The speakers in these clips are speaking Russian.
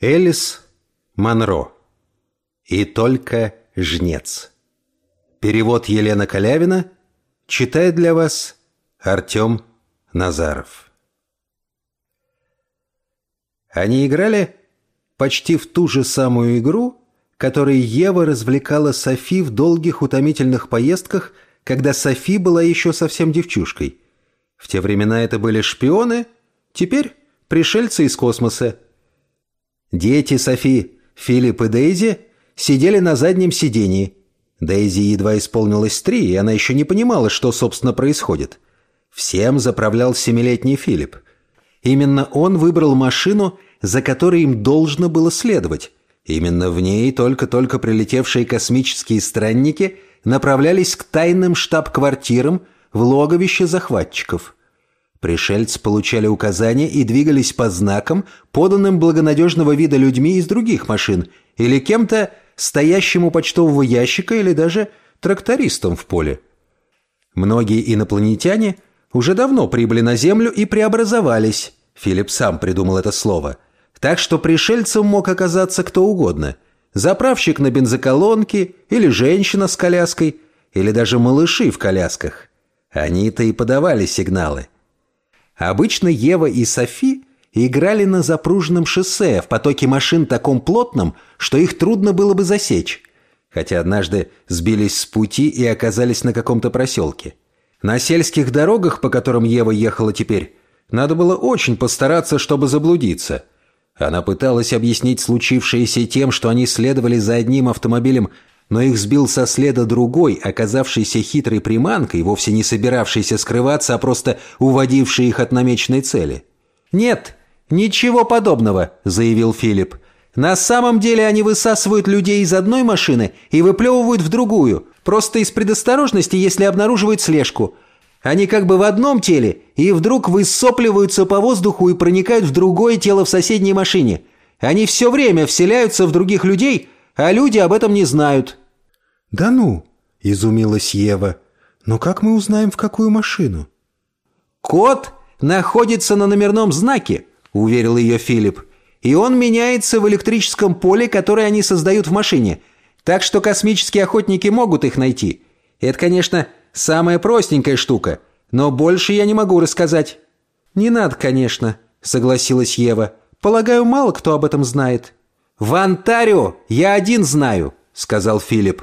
Элис Монро. И только жнец. Перевод Елена Калявина. Читает для вас Артем Назаров. Они играли почти в ту же самую игру, которой Ева развлекала Софи в долгих утомительных поездках, когда Софи была еще совсем девчушкой. В те времена это были шпионы, теперь пришельцы из космоса – Дети Софи, Филипп и Дейзи сидели на заднем сидении. Дейзи едва исполнилось три, и она еще не понимала, что, собственно, происходит. Всем заправлял семилетний Филипп. Именно он выбрал машину, за которой им должно было следовать. Именно в ней только-только прилетевшие космические странники направлялись к тайным штаб-квартирам в логовище захватчиков – Пришельцы получали указания и двигались по знакам, поданным благонадежного вида людьми из других машин или кем-то, стоящим у почтового ящика или даже трактористом в поле. Многие инопланетяне уже давно прибыли на Землю и преобразовались. Филипп сам придумал это слово. Так что пришельцем мог оказаться кто угодно. Заправщик на бензоколонке или женщина с коляской, или даже малыши в колясках. Они-то и подавали сигналы – Обычно Ева и Софи играли на запруженном шоссе в потоке машин таком плотном, что их трудно было бы засечь. Хотя однажды сбились с пути и оказались на каком-то проселке. На сельских дорогах, по которым Ева ехала теперь, надо было очень постараться, чтобы заблудиться. Она пыталась объяснить случившееся тем, что они следовали за одним автомобилем но их сбил со следа другой, оказавшийся хитрой приманкой, вовсе не собиравшийся скрываться, а просто уводивший их от намеченной цели. «Нет, ничего подобного», — заявил Филипп. «На самом деле они высасывают людей из одной машины и выплевывают в другую, просто из предосторожности, если обнаруживают слежку. Они как бы в одном теле и вдруг высопливаются по воздуху и проникают в другое тело в соседней машине. Они все время вселяются в других людей, а люди об этом не знают». «Да ну!» – изумилась Ева. «Но как мы узнаем, в какую машину?» «Код находится на номерном знаке», – уверил ее Филипп. «И он меняется в электрическом поле, которое они создают в машине. Так что космические охотники могут их найти. Это, конечно, самая простенькая штука, но больше я не могу рассказать». «Не надо, конечно», – согласилась Ева. «Полагаю, мало кто об этом знает». «В Онтарио я один знаю», — сказал Филипп.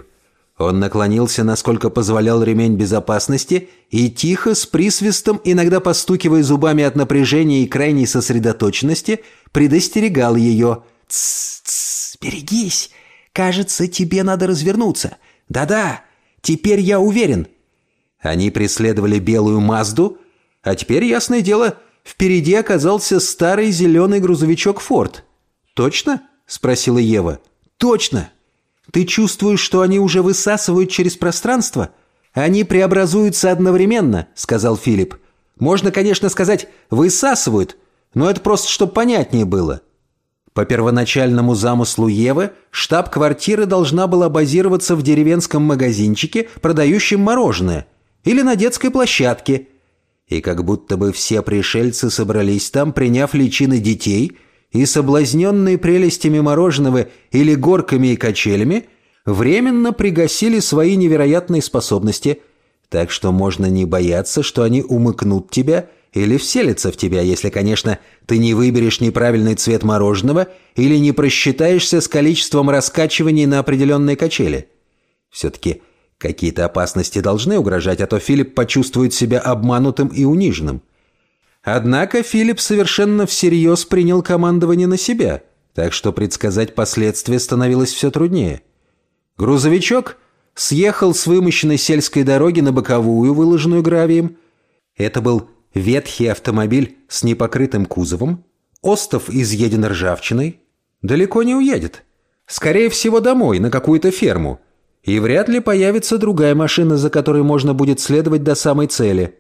Он наклонился, насколько позволял ремень безопасности, и тихо, с присвистом, иногда постукивая зубами от напряжения и крайней сосредоточенности, предостерегал ее. «Тссс, берегись! Кажется, тебе надо развернуться. Да-да, теперь я уверен». Они преследовали белую Мазду, а теперь, ясное дело, впереди оказался старый зеленый грузовичок «Форд». «Точно?» – спросила Ева. «Точно! Ты чувствуешь, что они уже высасывают через пространство? Они преобразуются одновременно», – сказал Филипп. «Можно, конечно, сказать «высасывают», но это просто, чтобы понятнее было». По первоначальному замыслу Евы, штаб-квартира должна была базироваться в деревенском магазинчике, продающем мороженое, или на детской площадке. И как будто бы все пришельцы собрались там, приняв личины детей – и соблазненные прелестями мороженого или горками и качелями, временно пригасили свои невероятные способности, так что можно не бояться, что они умыкнут тебя или вселятся в тебя, если, конечно, ты не выберешь неправильный цвет мороженого или не просчитаешься с количеством раскачиваний на определенной качели. Все-таки какие-то опасности должны угрожать, а то Филипп почувствует себя обманутым и униженным. Однако Филипп совершенно всерьез принял командование на себя, так что предсказать последствия становилось все труднее. Грузовичок съехал с вымощенной сельской дороги на боковую, выложенную гравием. Это был ветхий автомобиль с непокрытым кузовом, остов изъеден ржавчиной. Далеко не уедет. Скорее всего, домой, на какую-то ферму. И вряд ли появится другая машина, за которой можно будет следовать до самой цели.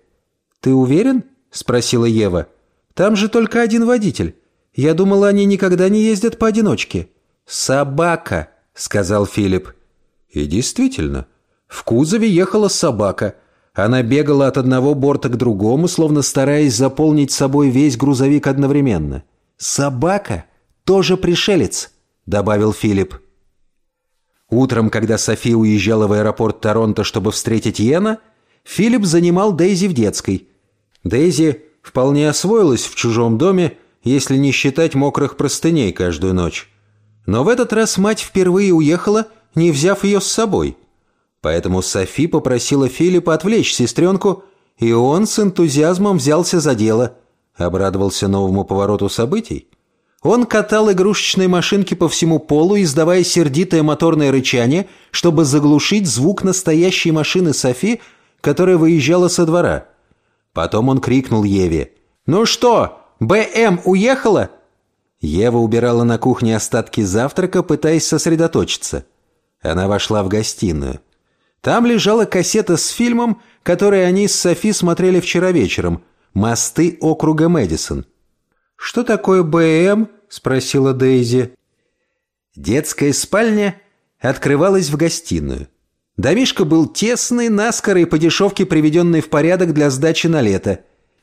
Ты уверен? – спросила Ева. «Там же только один водитель. Я думала, они никогда не ездят поодиночке». «Собака», – сказал Филипп. И действительно, в кузове ехала собака. Она бегала от одного борта к другому, словно стараясь заполнить собой весь грузовик одновременно. Собака тоже пришелец», — добавил Филипп. Утром, когда Софи уезжала в аэропорт Торонто, чтобы встретить Йена, Филипп занимал Дейзи в детской. Дейзи вполне освоилась в чужом доме, если не считать мокрых простыней каждую ночь. Но в этот раз мать впервые уехала, не взяв ее с собой. Поэтому Софи попросила Филиппа отвлечь сестренку, и он с энтузиазмом взялся за дело. Обрадовался новому повороту событий. Он катал игрушечные машинки по всему полу, издавая сердитое моторное рычание, чтобы заглушить звук настоящей машины Софи, которая выезжала со двора. Потом он крикнул Еве. «Ну что, БМ уехала?» Ева убирала на кухне остатки завтрака, пытаясь сосредоточиться. Она вошла в гостиную. Там лежала кассета с фильмом, который они с Софи смотрели вчера вечером «Мосты округа Мэдисон». «Что такое БМ?» – спросила Дейзи. Детская спальня открывалась в гостиную. Домишко был тесный, наскоро и по дешевке приведенный в порядок для сдачи на лето.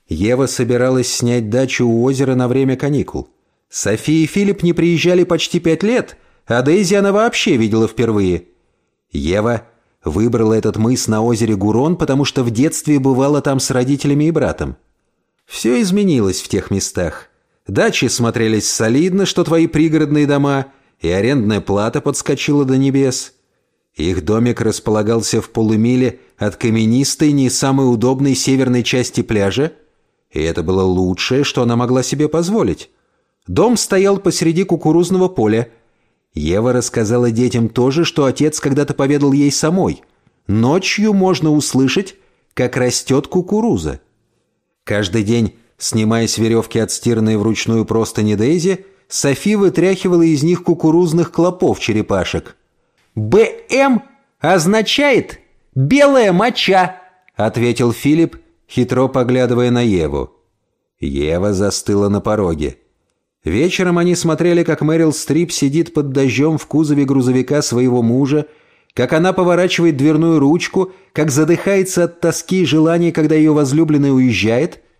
Ева собиралась снять дачу у озера на время каникул. София и Филипп не приезжали почти пять лет, а Дейзи она вообще видела впервые. Ева выбрала этот мыс на озере Гурон, потому что в детстве бывала там с родителями и братом. Все изменилось в тех местах. Дачи смотрелись солидно, что твои пригородные дома, и арендная плата подскочила до небес. Их домик располагался в полумиле от каменистой, не самой удобной северной части пляжа, и это было лучшее, что она могла себе позволить. Дом стоял посреди кукурузного поля. Ева рассказала детям то же, что отец когда-то поведал ей самой. Ночью можно услышать, как растет кукуруза. Каждый день Снимая с веревки отстиранные вручную простыни Дейзи, Софи вытряхивала из них кукурузных клопов черепашек. «БМ означает «белая моча», — ответил Филипп, хитро поглядывая на Еву. Ева застыла на пороге. Вечером они смотрели, как Мэрил Стрип сидит под дождем в кузове грузовика своего мужа, как она поворачивает дверную ручку, как задыхается от тоски и желания, когда ее возлюбленный уезжает —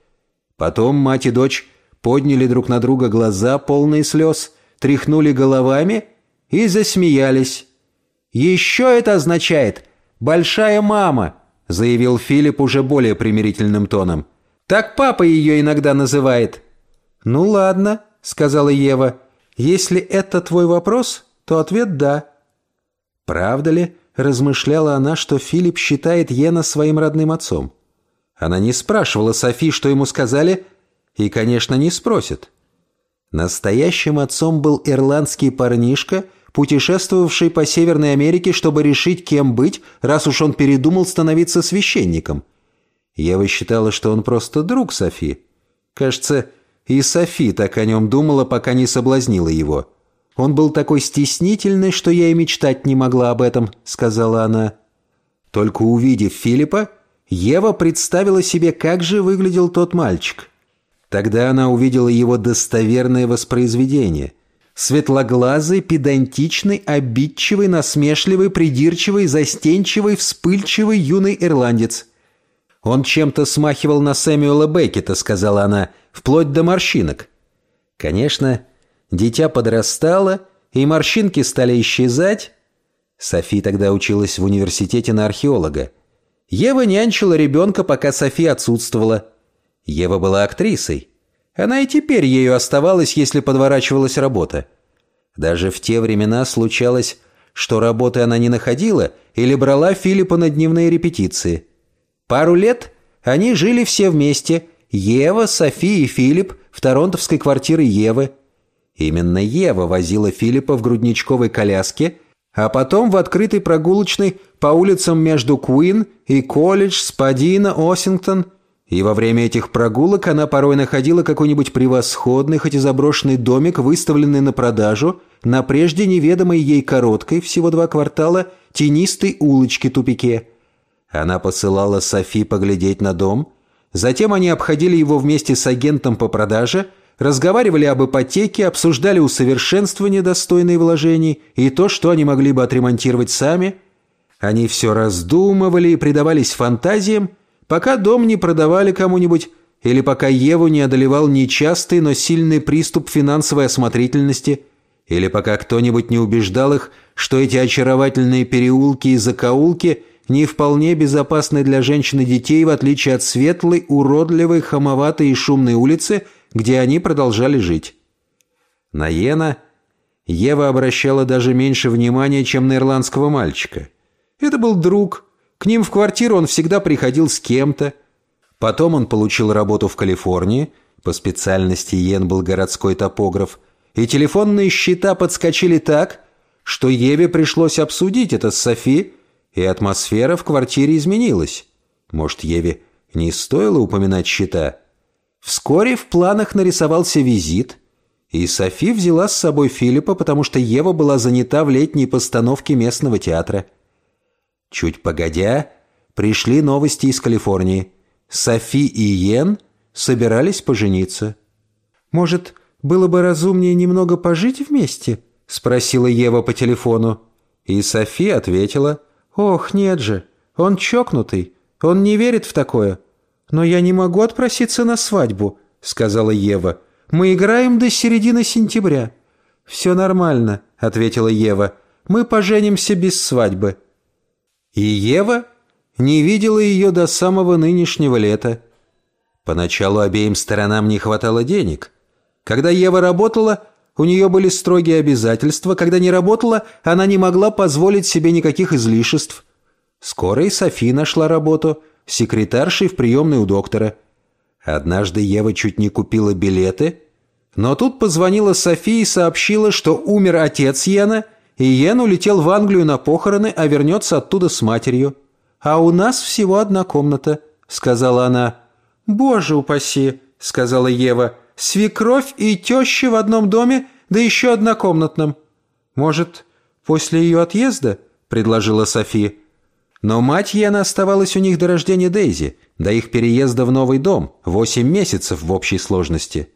Потом мать и дочь подняли друг на друга глаза, полные слез, тряхнули головами и засмеялись. «Еще это означает «большая мама», — заявил Филипп уже более примирительным тоном. «Так папа ее иногда называет». «Ну ладно», — сказала Ева. «Если это твой вопрос, то ответ «да». Правда ли, размышляла она, что Филипп считает Йена своим родным отцом? Она не спрашивала Софи, что ему сказали, и, конечно, не спросит. Настоящим отцом был ирландский парнишка, путешествовавший по Северной Америке, чтобы решить, кем быть, раз уж он передумал становиться священником. Ева считала, что он просто друг Софи. Кажется, и Софи так о нем думала, пока не соблазнила его. «Он был такой стеснительный, что я и мечтать не могла об этом», — сказала она. Только увидев Филиппа, Ева представила себе, как же выглядел тот мальчик. Тогда она увидела его достоверное воспроизведение. Светлоглазый, педантичный, обидчивый, насмешливый, придирчивый, застенчивый, вспыльчивый юный ирландец. «Он чем-то смахивал на Сэмюэла Беккета», — сказала она, — «вплоть до морщинок». Конечно, дитя подрастало, и морщинки стали исчезать. Софи тогда училась в университете на археолога. Ева нянчила ребенка, пока Софи отсутствовала. Ева была актрисой. Она и теперь ею оставалась, если подворачивалась работа. Даже в те времена случалось, что работы она не находила или брала Филиппа на дневные репетиции. Пару лет они жили все вместе – Ева, Софи и Филипп в торонтовской квартире Евы. Именно Ева возила Филиппа в грудничковой коляске – а потом в открытой прогулочной по улицам между Куин и Колледж, Спадина, Осингтон. И во время этих прогулок она порой находила какой-нибудь превосходный, хоть и заброшенный домик, выставленный на продажу, на прежде неведомой ей короткой, всего два квартала, тенистой улочке-тупике. Она посылала Софи поглядеть на дом, затем они обходили его вместе с агентом по продаже – разговаривали об ипотеке, обсуждали усовершенствование достойные вложений и то, что они могли бы отремонтировать сами. Они все раздумывали и предавались фантазиям, пока дом не продавали кому-нибудь или пока Еву не одолевал нечастый, но сильный приступ финансовой осмотрительности, или пока кто-нибудь не убеждал их, что эти очаровательные переулки и закоулки не вполне безопасны для женщин и детей, в отличие от светлой, уродливой, хамоватой и шумной улицы, где они продолжали жить. На Йена Ева обращала даже меньше внимания, чем на ирландского мальчика. Это был друг. К ним в квартиру он всегда приходил с кем-то. Потом он получил работу в Калифорнии. По специальности Йен был городской топограф. И телефонные счета подскочили так, что Еве пришлось обсудить это с Софи, и атмосфера в квартире изменилась. Может, Еве не стоило упоминать счета? Вскоре в планах нарисовался визит, и Софи взяла с собой Филиппа, потому что Ева была занята в летней постановке местного театра. Чуть погодя, пришли новости из Калифорнии. Софи и Йен собирались пожениться. «Может, было бы разумнее немного пожить вместе?» — спросила Ева по телефону. И Софи ответила, «Ох, нет же, он чокнутый, он не верит в такое». «Но я не могу отпроситься на свадьбу», — сказала Ева. Мы играем до середины сентября». «Все нормально», — ответила Ева. «Мы поженимся без свадьбы». И Ева не видела ее до самого нынешнего лета. Поначалу обеим сторонам не хватало денег. Когда Ева работала, у нее были строгие обязательства. Когда не работала, она не могла позволить себе никаких излишеств. Скоро и Софи нашла работу, секретаршей в приемной у доктора – Однажды Ева чуть не купила билеты, но тут позвонила София и сообщила, что умер отец Йена, и Йен улетел в Англию на похороны, а вернется оттуда с матерью. «А у нас всего одна комната», — сказала она. «Боже упаси», — сказала Ева, — «свекровь и теща в одном доме, да еще однокомнатном». «Может, после ее отъезда?» — предложила София. Но мать Йена оставалась у них до рождения Дейзи, до их переезда в новый дом, восемь месяцев в общей сложности.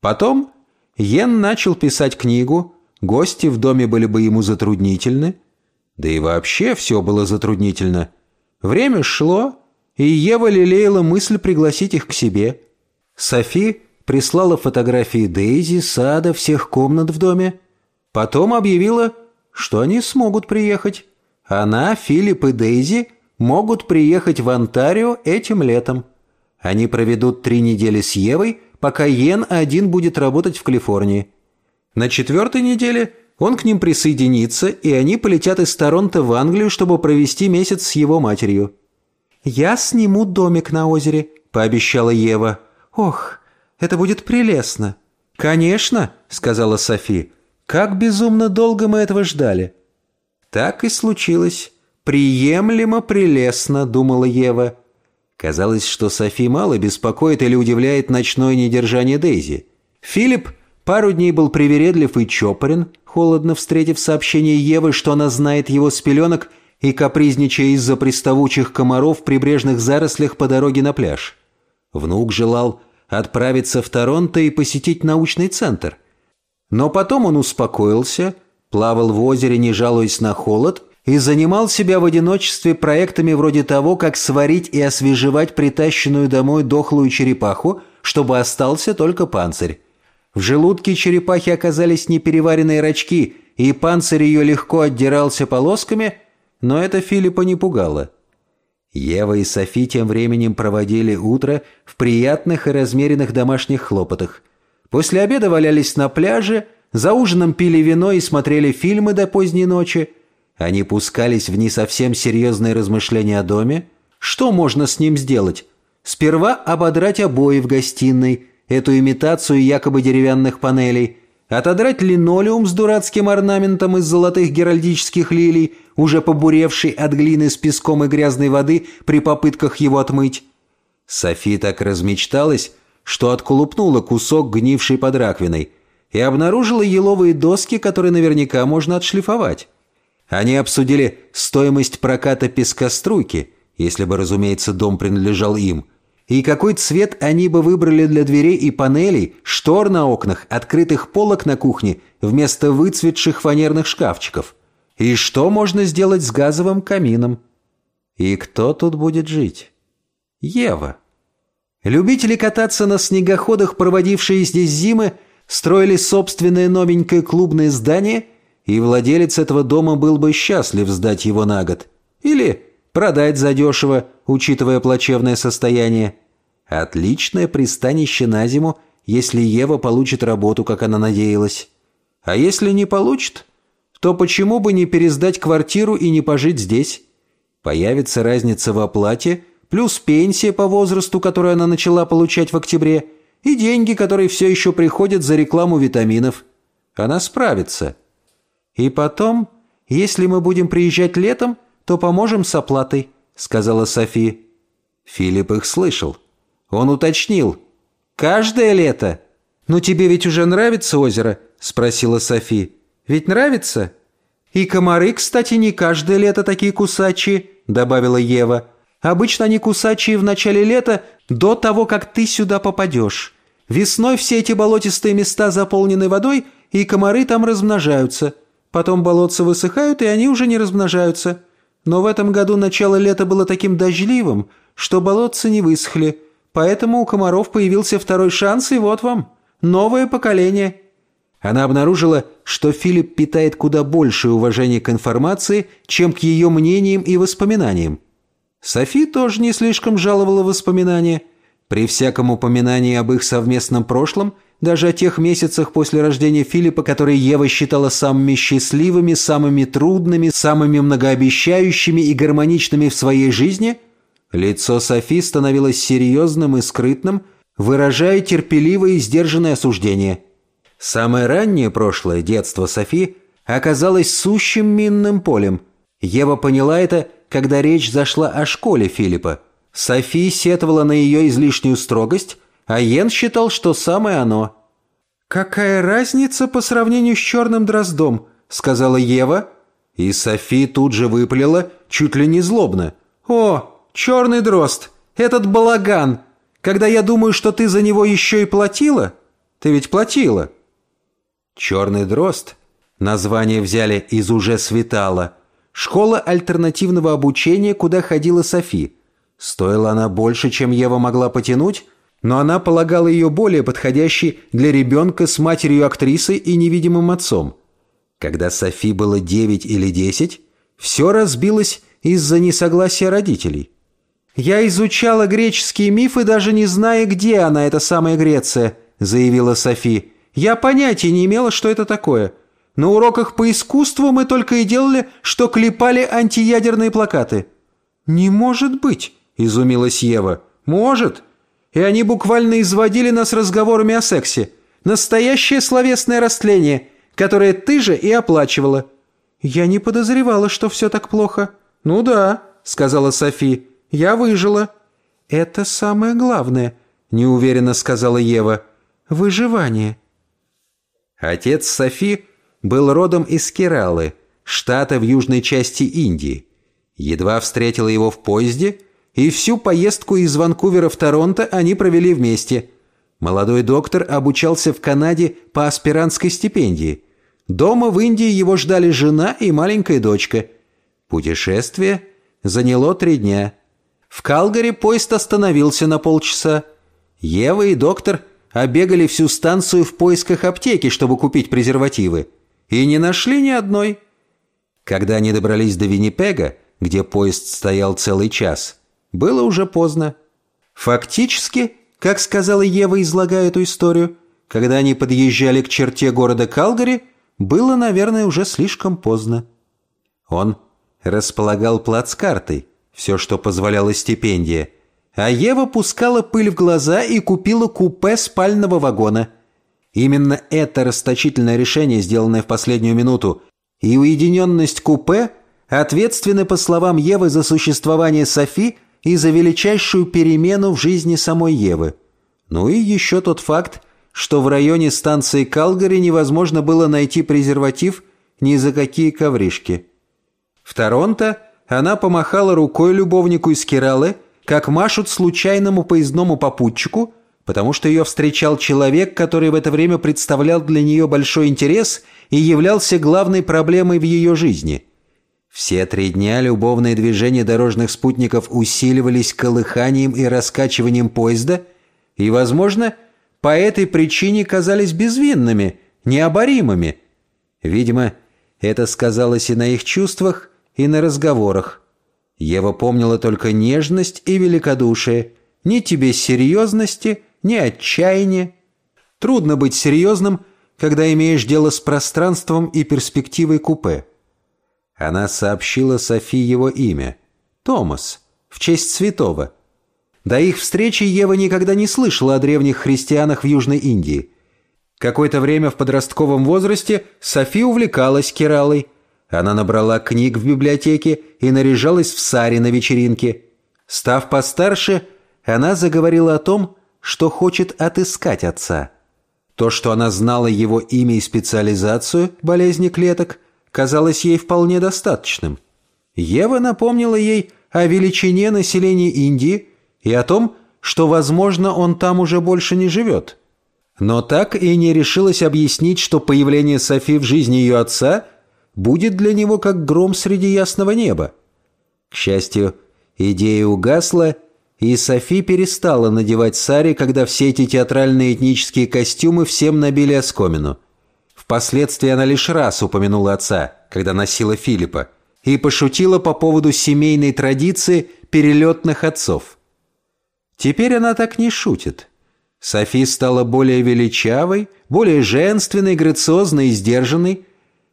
Потом Йен начал писать книгу, гости в доме были бы ему затруднительны, да и вообще все было затруднительно. Время шло, и Ева лелеяла мысль пригласить их к себе. Софи прислала фотографии Дейзи, сада, всех комнат в доме. Потом объявила, что они смогут приехать. Она, Филипп и Дейзи могут приехать в Онтарио этим летом. Они проведут три недели с Евой, пока Йен один будет работать в Калифорнии. На четвертой неделе он к ним присоединится, и они полетят из Торонто в Англию, чтобы провести месяц с его матерью. «Я сниму домик на озере», — пообещала Ева. «Ох, это будет прелестно». «Конечно», — сказала Софи. «Как безумно долго мы этого ждали». Так и случилось. «Приемлемо прелестно», — думала Ева. Казалось, что Софи мало беспокоит или удивляет ночное недержание Дейзи. Филипп пару дней был привередлив и чопорен, холодно встретив сообщение Евы, что она знает его с пеленок и капризничая из-за приставучих комаров в прибрежных зарослях по дороге на пляж. Внук желал отправиться в Торонто и посетить научный центр. Но потом он успокоился — плавал в озере, не жалуясь на холод, и занимал себя в одиночестве проектами вроде того, как сварить и освежевать притащенную домой дохлую черепаху, чтобы остался только панцирь. В желудке черепахи оказались непереваренные рачки, и панцирь ее легко отдирался полосками, но это Филиппа не пугало. Ева и Софи тем временем проводили утро в приятных и размеренных домашних хлопотах. После обеда валялись на пляже – за ужином пили вино и смотрели фильмы до поздней ночи. Они пускались в не совсем серьезные размышления о доме. Что можно с ним сделать? Сперва ободрать обои в гостиной, эту имитацию якобы деревянных панелей, отодрать линолеум с дурацким орнаментом из золотых геральдических лилий, уже побуревший от глины с песком и грязной воды при попытках его отмыть. Софи так размечталась, что отколупнула кусок гнившей под раковиной – и обнаружила еловые доски, которые наверняка можно отшлифовать. Они обсудили стоимость проката пескоструйки, если бы, разумеется, дом принадлежал им, и какой цвет они бы выбрали для дверей и панелей, штор на окнах, открытых полок на кухне вместо выцветших фанерных шкафчиков. И что можно сделать с газовым камином? И кто тут будет жить? Ева. Любители кататься на снегоходах, проводившие здесь зимы, строили собственное новенькое клубное здание, и владелец этого дома был бы счастлив сдать его на год. Или продать задешево, учитывая плачевное состояние. Отличное пристанище на зиму, если Ева получит работу, как она надеялась. А если не получит, то почему бы не пересдать квартиру и не пожить здесь? Появится разница в оплате, плюс пенсия по возрасту, которую она начала получать в октябре, и деньги, которые все еще приходят за рекламу витаминов. Она справится. И потом, если мы будем приезжать летом, то поможем с оплатой», — сказала Софи. Филипп их слышал. Он уточнил. «Каждое лето?» «Ну тебе ведь уже нравится озеро?» — спросила Софи. «Ведь нравится?» «И комары, кстати, не каждое лето такие кусачие», — добавила Ева. «Обычно они кусачие в начале лета, до того, как ты сюда попадешь. Весной все эти болотистые места заполнены водой, и комары там размножаются. Потом болотца высыхают, и они уже не размножаются. Но в этом году начало лета было таким дождливым, что болотца не высохли, Поэтому у комаров появился второй шанс, и вот вам. Новое поколение». Она обнаружила, что Филипп питает куда большее уважение к информации, чем к ее мнениям и воспоминаниям. Софи тоже не слишком жаловала воспоминания. При всяком упоминании об их совместном прошлом, даже о тех месяцах после рождения Филиппа, которые Ева считала самыми счастливыми, самыми трудными, самыми многообещающими и гармоничными в своей жизни – Лицо Софи становилось серьезным и скрытным, выражая терпеливое и сдержанное осуждение. Самое раннее прошлое, детство Софи, оказалось сущим минным полем. Ева поняла это, когда речь зашла о школе Филиппа. Софи сетовала на ее излишнюю строгость, а Йен считал, что самое оно. «Какая разница по сравнению с черным дроздом?» — сказала Ева. И Софи тут же выпалила, чуть ли не злобно. «О, черный дрозд, этот балаган, когда я думаю, что ты за него еще и платила? Ты ведь платила». «Черный дрозд» название взяли из «Уже светало», школа альтернативного обучения, куда ходила Софи. Стоила она больше, чем Ева могла потянуть, но она полагала ее более подходящей для ребенка с матерью-актрисой и невидимым отцом. Когда Софи было 9 или 10, все разбилось из-за несогласия родителей. «Я изучала греческие мифы, даже не зная, где она, эта самая Греция», — заявила Софи. «Я понятия не имела, что это такое. На уроках по искусству мы только и делали, что клепали антиядерные плакаты». «Не может быть», — изумилась Ева. «Может. И они буквально изводили нас разговорами о сексе. Настоящее словесное растление, которое ты же и оплачивала». «Я не подозревала, что все так плохо». «Ну да», — сказала Софи. Я выжила». «Это самое главное», — неуверенно сказала Ева. «Выживание». Отец Софи был родом из Кералы, штата в южной части Индии. Едва встретила его в поезде, и всю поездку из Ванкувера в Торонто они провели вместе. Молодой доктор обучался в Канаде по аспирантской стипендии. Дома в Индии его ждали жена и маленькая дочка. Путешествие заняло три дня – в Калгари поезд остановился на полчаса. Ева и доктор обегали всю станцию в поисках аптеки, чтобы купить презервативы. И не нашли ни одной. Когда они добрались до Виннипега, где поезд стоял целый час, было уже поздно. Фактически, как сказала Ева, излагая эту историю, когда они подъезжали к черте города Калгари, было, наверное, уже слишком поздно. Он располагал плацкартой, все, что позволяла стипендия. А Ева пускала пыль в глаза и купила купе спального вагона. Именно это расточительное решение, сделанное в последнюю минуту, и уединенность купе ответственны, по словам Евы, за существование Софи и за величайшую перемену в жизни самой Евы. Ну и еще тот факт, что в районе станции Калгари невозможно было найти презерватив ни за какие ковришки. В Торонто – она помахала рукой любовнику из Кералы, как машут случайному поездному попутчику, потому что ее встречал человек, который в это время представлял для нее большой интерес и являлся главной проблемой в ее жизни. Все три дня любовные движения дорожных спутников усиливались колыханием и раскачиванием поезда – и, возможно, по этой причине казались безвинными, необоримыми. Видимо, это сказалось и на их чувствах, и на разговорах. Ева помнила только нежность и великодушие. Ни тебе серьезности, ни отчаяния. Трудно быть серьезным, когда имеешь дело с пространством и перспективой купе. Она сообщила Софи его имя. Томас, в честь святого. До их встречи Ева никогда не слышала о древних христианах в Южной Индии. Какое-то время в подростковом возрасте Софи увлекалась Кералой – она набрала книг в библиотеке и наряжалась в саре на вечеринке. Став постарше, она заговорила о том, что хочет отыскать отца. То, что она знала его имя и специализацию болезни клеток, казалось ей вполне достаточным. Ева напомнила ей о величине населения Индии и о том, что, возможно, он там уже больше не живет. Но так и не решилась объяснить, что появление Софи в жизни ее отца – будет для него как гром среди ясного неба. К счастью, идея угасла, и Софи перестала надевать сари, когда все эти театральные этнические костюмы всем набили оскомину. Впоследствии она лишь раз упомянула отца, когда носила Филиппа, и пошутила по поводу семейной традиции перелетных отцов. Теперь она так не шутит. Софи стала более величавой, более женственной, грациозной и сдержанной,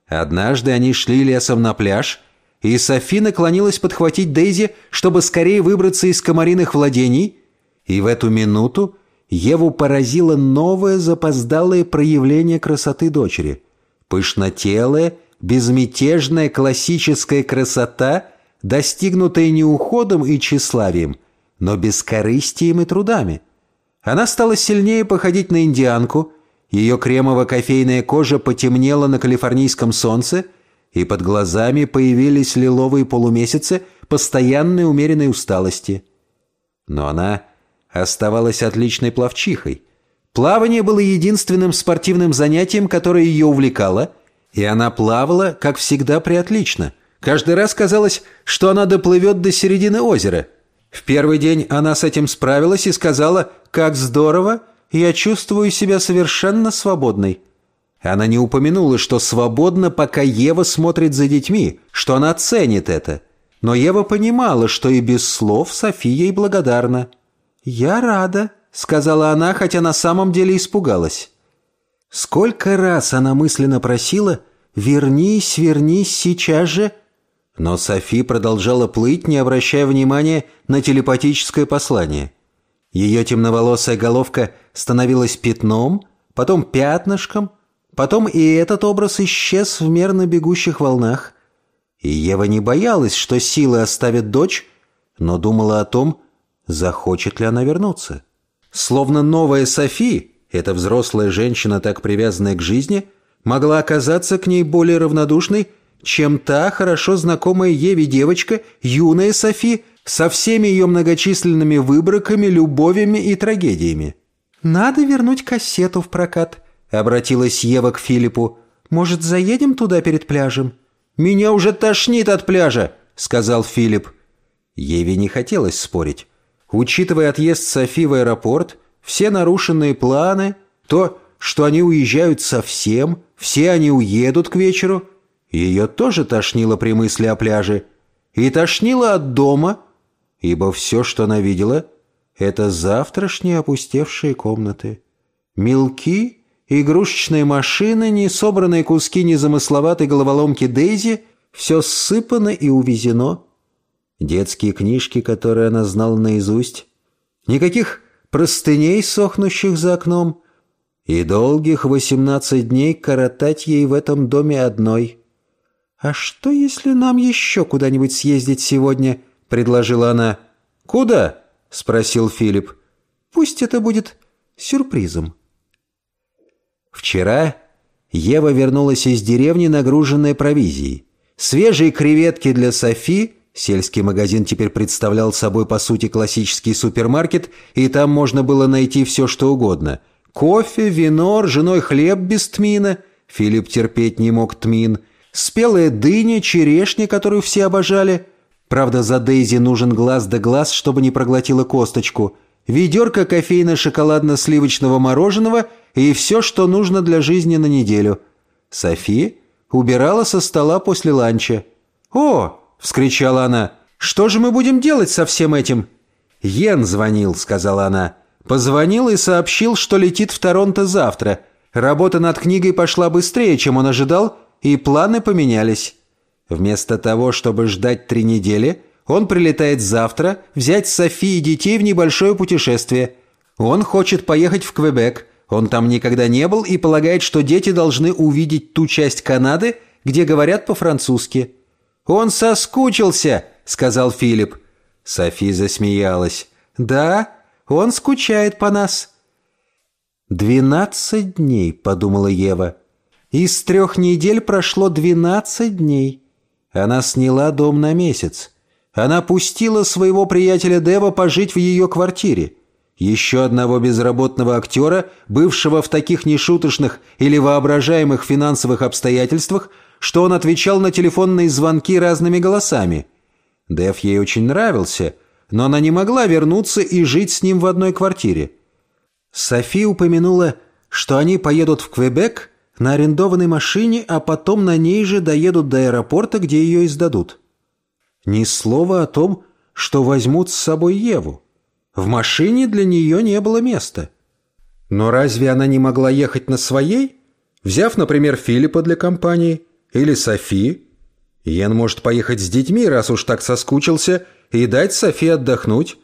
Однажды они шли лесом на пляж, и Софи наклонилась подхватить Дейзи, чтобы скорее выбраться из комариных владений, и в эту минуту Еву поразило новое запоздалое проявление красоты дочери. Пышнотелая, безмятежная классическая красота, достигнутая не уходом и тщеславием, но бескорыстием и трудами. Она стала сильнее походить на индианку – ее кремово-кофейная кожа потемнела на калифорнийском солнце, и под глазами появились лиловые полумесяцы постоянной умеренной усталости. Но она оставалась отличной пловчихой. Плавание было единственным спортивным занятием, которое ее увлекало, и она плавала, как всегда, приотлично. Каждый раз казалось, что она доплывет до середины озера. В первый день она с этим справилась и сказала «Как здорово!» я чувствую себя совершенно свободной». Она не упомянула, что свободна, пока Ева смотрит за детьми, что она ценит это. Но Ева понимала, что и без слов София ей благодарна. «Я рада», — сказала она, хотя на самом деле испугалась. Сколько раз она мысленно просила «Вернись, вернись сейчас же», но Софи продолжала плыть, не обращая внимания на телепатическое послание. Ее темноволосая головка становилась пятном, потом пятнышком, потом и этот образ исчез в мерно бегущих волнах. И Ева не боялась, что силы оставят дочь, но думала о том, захочет ли она вернуться. Словно новая Софи, эта взрослая женщина, так привязанная к жизни, могла оказаться к ней более равнодушной, чем та хорошо знакомая Еве девочка, юная Софи, со всеми ее многочисленными выбраками, любовями и трагедиями. «Надо вернуть кассету в прокат», — обратилась Ева к Филиппу. «Может, заедем туда перед пляжем?» «Меня уже тошнит от пляжа», — сказал Филипп. Еве не хотелось спорить. Учитывая отъезд Софи в аэропорт, все нарушенные планы, то, что они уезжают совсем, все они уедут к вечеру, ее тоже тошнило при мысли о пляже. И тошнило от дома — ибо все, что она видела, это завтрашние опустевшие комнаты. Мелки, игрушечные машины, несобранные куски незамысловатой головоломки Дейзи — все сыпано и увезено. Детские книжки, которые она знала наизусть. Никаких простыней, сохнущих за окном. И долгих восемнадцать дней коротать ей в этом доме одной. «А что, если нам еще куда-нибудь съездить сегодня?» — предложила она. «Куда?» — спросил Филипп. «Пусть это будет сюрпризом». Вчера Ева вернулась из деревни, нагруженная провизией. Свежие креветки для Софи, сельский магазин теперь представлял собой по сути классический супермаркет, и там можно было найти все, что угодно. Кофе, вино, ржаной хлеб без тмина, Филипп терпеть не мог тмин, спелая дыня, черешня, которую все обожали — Правда, за Дейзи нужен глаз да глаз, чтобы не проглотила косточку. ведерко кофейно-шоколадно-сливочного мороженого и все, что нужно для жизни на неделю. Софи убирала со стола после ланча. «О!» — вскричала она. «Что же мы будем делать со всем этим?» «Йен звонил», — сказала она. «Позвонил и сообщил, что летит в Торонто завтра. Работа над книгой пошла быстрее, чем он ожидал, и планы поменялись. Вместо того, чтобы ждать три недели, он прилетает завтра взять Софи и детей в небольшое путешествие. Он хочет поехать в Квебек. Он там никогда не был и полагает, что дети должны увидеть ту часть Канады, где говорят по-французски. «Он соскучился», — сказал Филипп. Софи засмеялась. «Да, он скучает по нас». «Двенадцать дней», — подумала Ева. «Из трех недель прошло двенадцать дней». Она сняла дом на месяц. Она пустила своего приятеля Дева пожить в ее квартире. Еще одного безработного актера, бывшего в таких нешуточных или воображаемых финансовых обстоятельствах, что он отвечал на телефонные звонки разными голосами. Дев ей очень нравился, но она не могла вернуться и жить с ним в одной квартире. Софи упомянула, что они поедут в Квебек на арендованной машине, а потом на ней же доедут до аэропорта, где ее издадут. Ни слова о том, что возьмут с собой Еву. В машине для нее не было места. Но разве она не могла ехать на своей, взяв, например, Филиппа для компании или Софи? Йен может поехать с детьми, раз уж так соскучился, и дать Софи отдохнуть.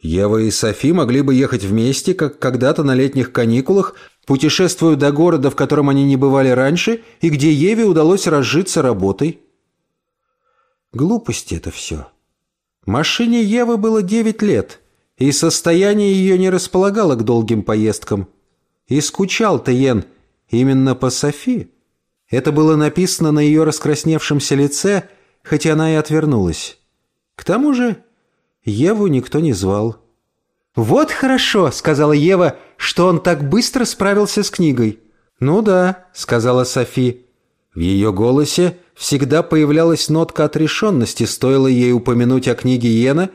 Ева и Софи могли бы ехать вместе, как когда-то на летних каникулах, путешествуя до города, в котором они не бывали раньше, и где Еве удалось разжиться работой. Глупости это все. Машине Евы было девять лет, и состояние ее не располагало к долгим поездкам. И скучал Тиен именно по Софи. Это было написано на ее раскрасневшемся лице, хотя она и отвернулась. К тому же Еву никто не звал. «Вот хорошо», — сказала Ева, — «что он так быстро справился с книгой». «Ну да», — сказала Софи. В ее голосе всегда появлялась нотка отрешенности, стоило ей упомянуть о книге Йена,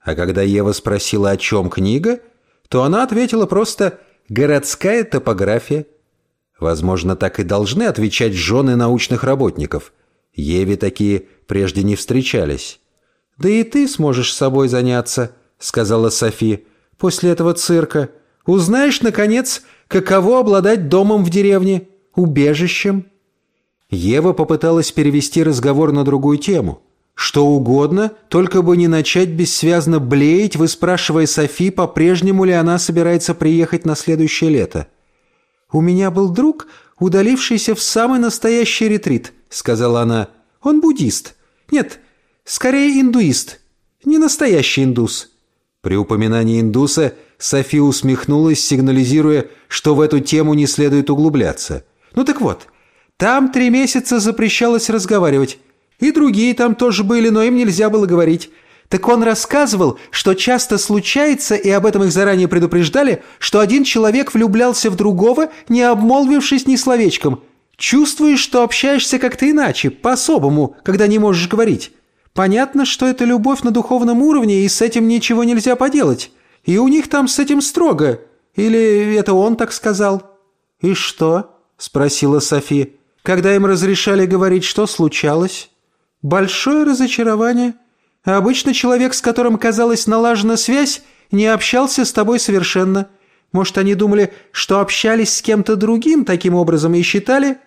а когда Ева спросила, о чем книга, то она ответила просто «городская топография». Возможно, так и должны отвечать жены научных работников. Еве такие прежде не встречались. «Да и ты сможешь собой заняться», — сказала Софи, — «после этого цирка. Узнаешь, наконец, каково обладать домом в деревне, убежищем». Ева попыталась перевести разговор на другую тему. Что угодно, только бы не начать бессвязно блеять, выспрашивая Софи, по-прежнему ли она собирается приехать на следующее лето. «У меня был друг, удалившийся в самый настоящий ретрит», — сказала она. «Он буддист. Нет, Скорее индуист. Не настоящий индус». При упоминании индуса Софи усмехнулась, сигнализируя, что в эту тему не следует углубляться. «Ну так вот, там три месяца запрещалось разговаривать. И другие там тоже были, но им нельзя было говорить. Так он рассказывал, что часто случается, и об этом их заранее предупреждали, что один человек влюблялся в другого, не обмолвившись ни словечком. Чувствуешь, что общаешься как-то иначе, по-особому, когда не можешь говорить. Понятно, что это любовь на духовном уровне, и с этим ничего нельзя поделать. И у них там с этим строго. Или это он так сказал?» «И что?» – спросила Софи. «Когда им разрешали говорить, что случалось?» «Большое разочарование. Обычно человек, с которым, казалось, налажена связь, не общался с тобой совершенно. Может, они думали, что общались с кем-то другим таким образом и считали...»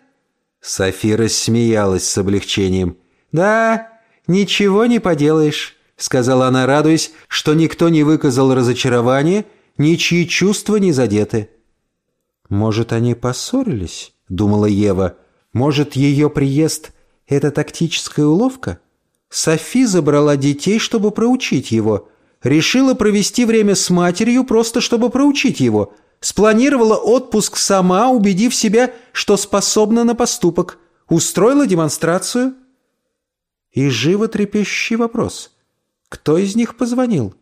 Софи рассмеялась с облегчением. «Да, «Ничего не поделаешь», — сказала она, радуясь, что никто не выказал разочарования, ничьи чувства не задеты. «Может, они поссорились?» — думала Ева. «Может, ее приезд — это тактическая уловка?» Софи забрала детей, чтобы проучить его. Решила провести время с матерью, просто чтобы проучить его. Спланировала отпуск сама, убедив себя, что способна на поступок. Устроила демонстрацию — и животрепещущий вопрос. Кто из них позвонил?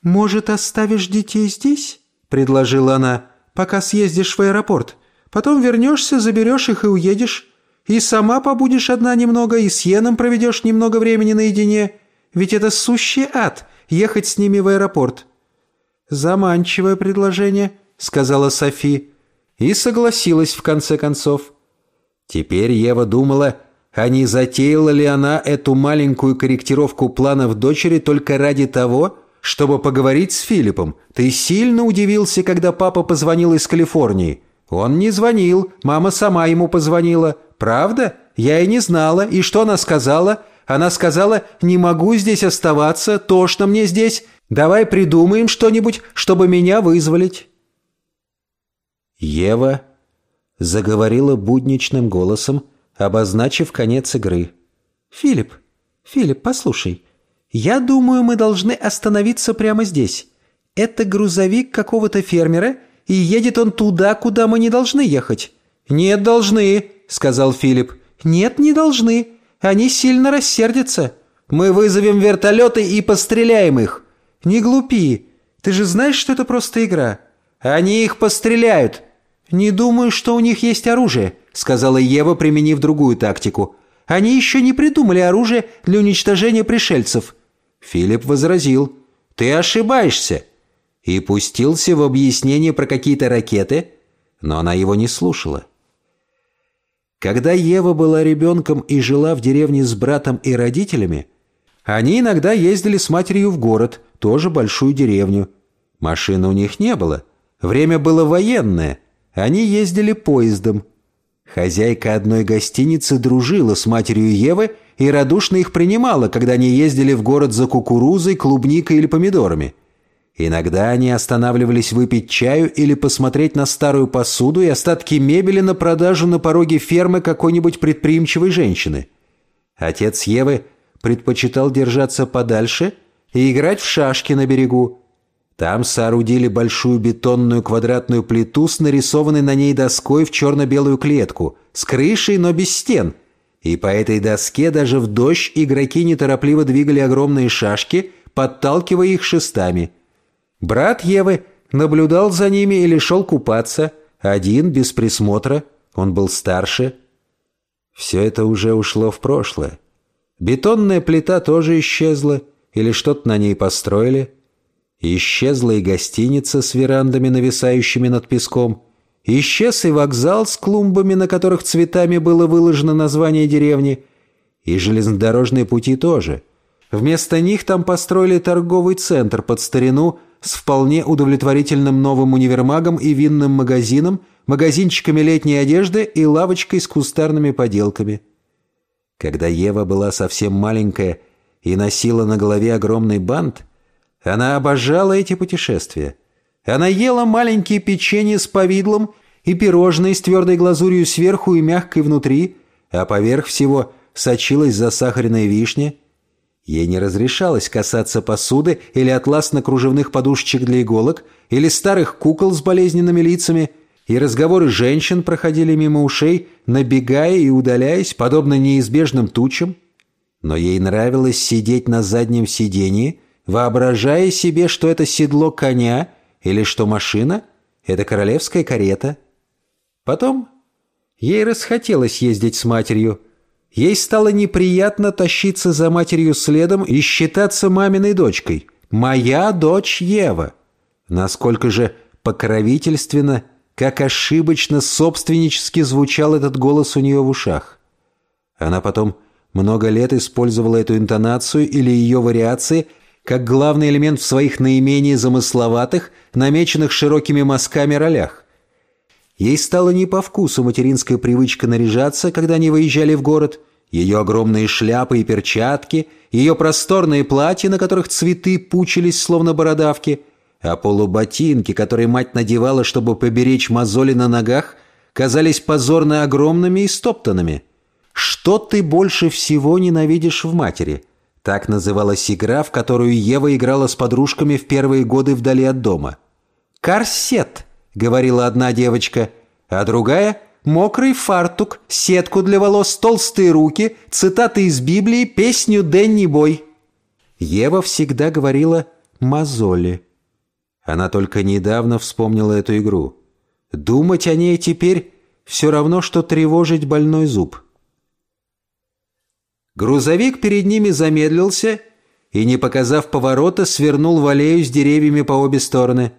«Может, оставишь детей здесь?» – предложила она, – «пока съездишь в аэропорт. Потом вернешься, заберешь их и уедешь. И сама побудешь одна немного, и с Йеном проведешь немного времени наедине. Ведь это сущий ад – ехать с ними в аэропорт». «Заманчивое предложение», — сказала Софи. И согласилась в конце концов. Теперь Ева думала, а не затеяла ли она эту маленькую корректировку планов дочери только ради того, чтобы поговорить с Филиппом. Ты сильно удивился, когда папа позвонил из Калифорнии. Он не звонил, мама сама ему позвонила. Правда? Я и не знала. И что она сказала? Она сказала, не могу здесь оставаться, тошно мне здесь. Давай придумаем что-нибудь, чтобы меня вызволить. Ева заговорила будничным голосом, обозначив конец игры. «Филипп, Филипп, послушай, я думаю, мы должны остановиться прямо здесь. Это грузовик какого-то фермера, и едет он туда, куда мы не должны ехать». «Нет, должны», — сказал Филипп. «Нет, не должны. Они сильно рассердятся. Мы вызовем вертолеты и постреляем их». «Не глупи. Ты же знаешь, что это просто игра». «Они их постреляют». «Не думаю, что у них есть оружие», — сказала Ева, применив другую тактику. «Они еще не придумали оружие для уничтожения пришельцев». Филипп возразил. «Ты ошибаешься!» И пустился в объяснение про какие-то ракеты, но она его не слушала. Когда Ева была ребенком и жила в деревне с братом и родителями, они иногда ездили с матерью в город, тоже большую деревню. Машины у них не было. Время было военное. Они ездили поездом. Хозяйка одной гостиницы дружила с матерью Евы и радушно их принимала, когда они ездили в город за кукурузой, клубникой или помидорами. Иногда они останавливались выпить чаю или посмотреть на старую посуду и остатки мебели на продажу на пороге фермы какой-нибудь предприимчивой женщины. Отец Евы предпочитал держаться подальше и играть в шашки на берегу. Там соорудили большую бетонную квадратную плиту с нарисованной на ней доской в черно-белую клетку, с крышей, но без стен – и по этой доске даже в дождь игроки неторопливо двигали огромные шашки, подталкивая их шестами. Брат Евы наблюдал за ними или шел купаться, один, без присмотра, он был старше. Все это уже ушло в прошлое. Бетонная плита тоже исчезла, или что-то на ней построили. исчезла и гостиница с верандами, нависающими над песком – Исчез и вокзал с клумбами, на которых цветами было выложено название деревни. И железнодорожные пути тоже. Вместо них там построили торговый центр под старину с вполне удовлетворительным новым универмагом и винным магазином, магазинчиками летней одежды и лавочкой с кустарными поделками. Когда Ева была совсем маленькая и носила на голове огромный бант, она обожала эти путешествия – она ела маленькие печенья с повидлом и пирожные с твердой глазурью сверху и мягкой внутри, а поверх всего сочилась засахаренная вишня. Ей не разрешалось касаться посуды или атласно-кружевных подушечек для иголок, или старых кукол с болезненными лицами, и разговоры женщин проходили мимо ушей, набегая и удаляясь, подобно неизбежным тучам. Но ей нравилось сидеть на заднем сиденье, воображая себе, что это седло коня — или что машина — это королевская карета. Потом ей расхотелось ездить с матерью. Ей стало неприятно тащиться за матерью следом и считаться маминой дочкой. «Моя дочь Ева». Насколько же покровительственно, как ошибочно собственнически звучал этот голос у нее в ушах. Она потом много лет использовала эту интонацию или ее вариации – как главный элемент в своих наименее замысловатых, намеченных широкими мазками ролях. Ей стало не по вкусу материнская привычка наряжаться, когда они выезжали в город, ее огромные шляпы и перчатки, ее просторные платья, на которых цветы пучились, словно бородавки, а полуботинки, которые мать надевала, чтобы поберечь мозоли на ногах, казались позорно огромными и стоптанными. «Что ты больше всего ненавидишь в матери?» Так называлась игра, в которую Ева играла с подружками в первые годы вдали от дома. «Корсет», — говорила одна девочка, а другая — «Мокрый фартук, сетку для волос, толстые руки, цитаты из Библии, песню «Дэнни Бой». Ева всегда говорила «мозоли». Она только недавно вспомнила эту игру. Думать о ней теперь все равно, что тревожить больной зуб. Грузовик перед ними замедлился, и, не показав поворота, свернул в аллею с деревьями по обе стороны.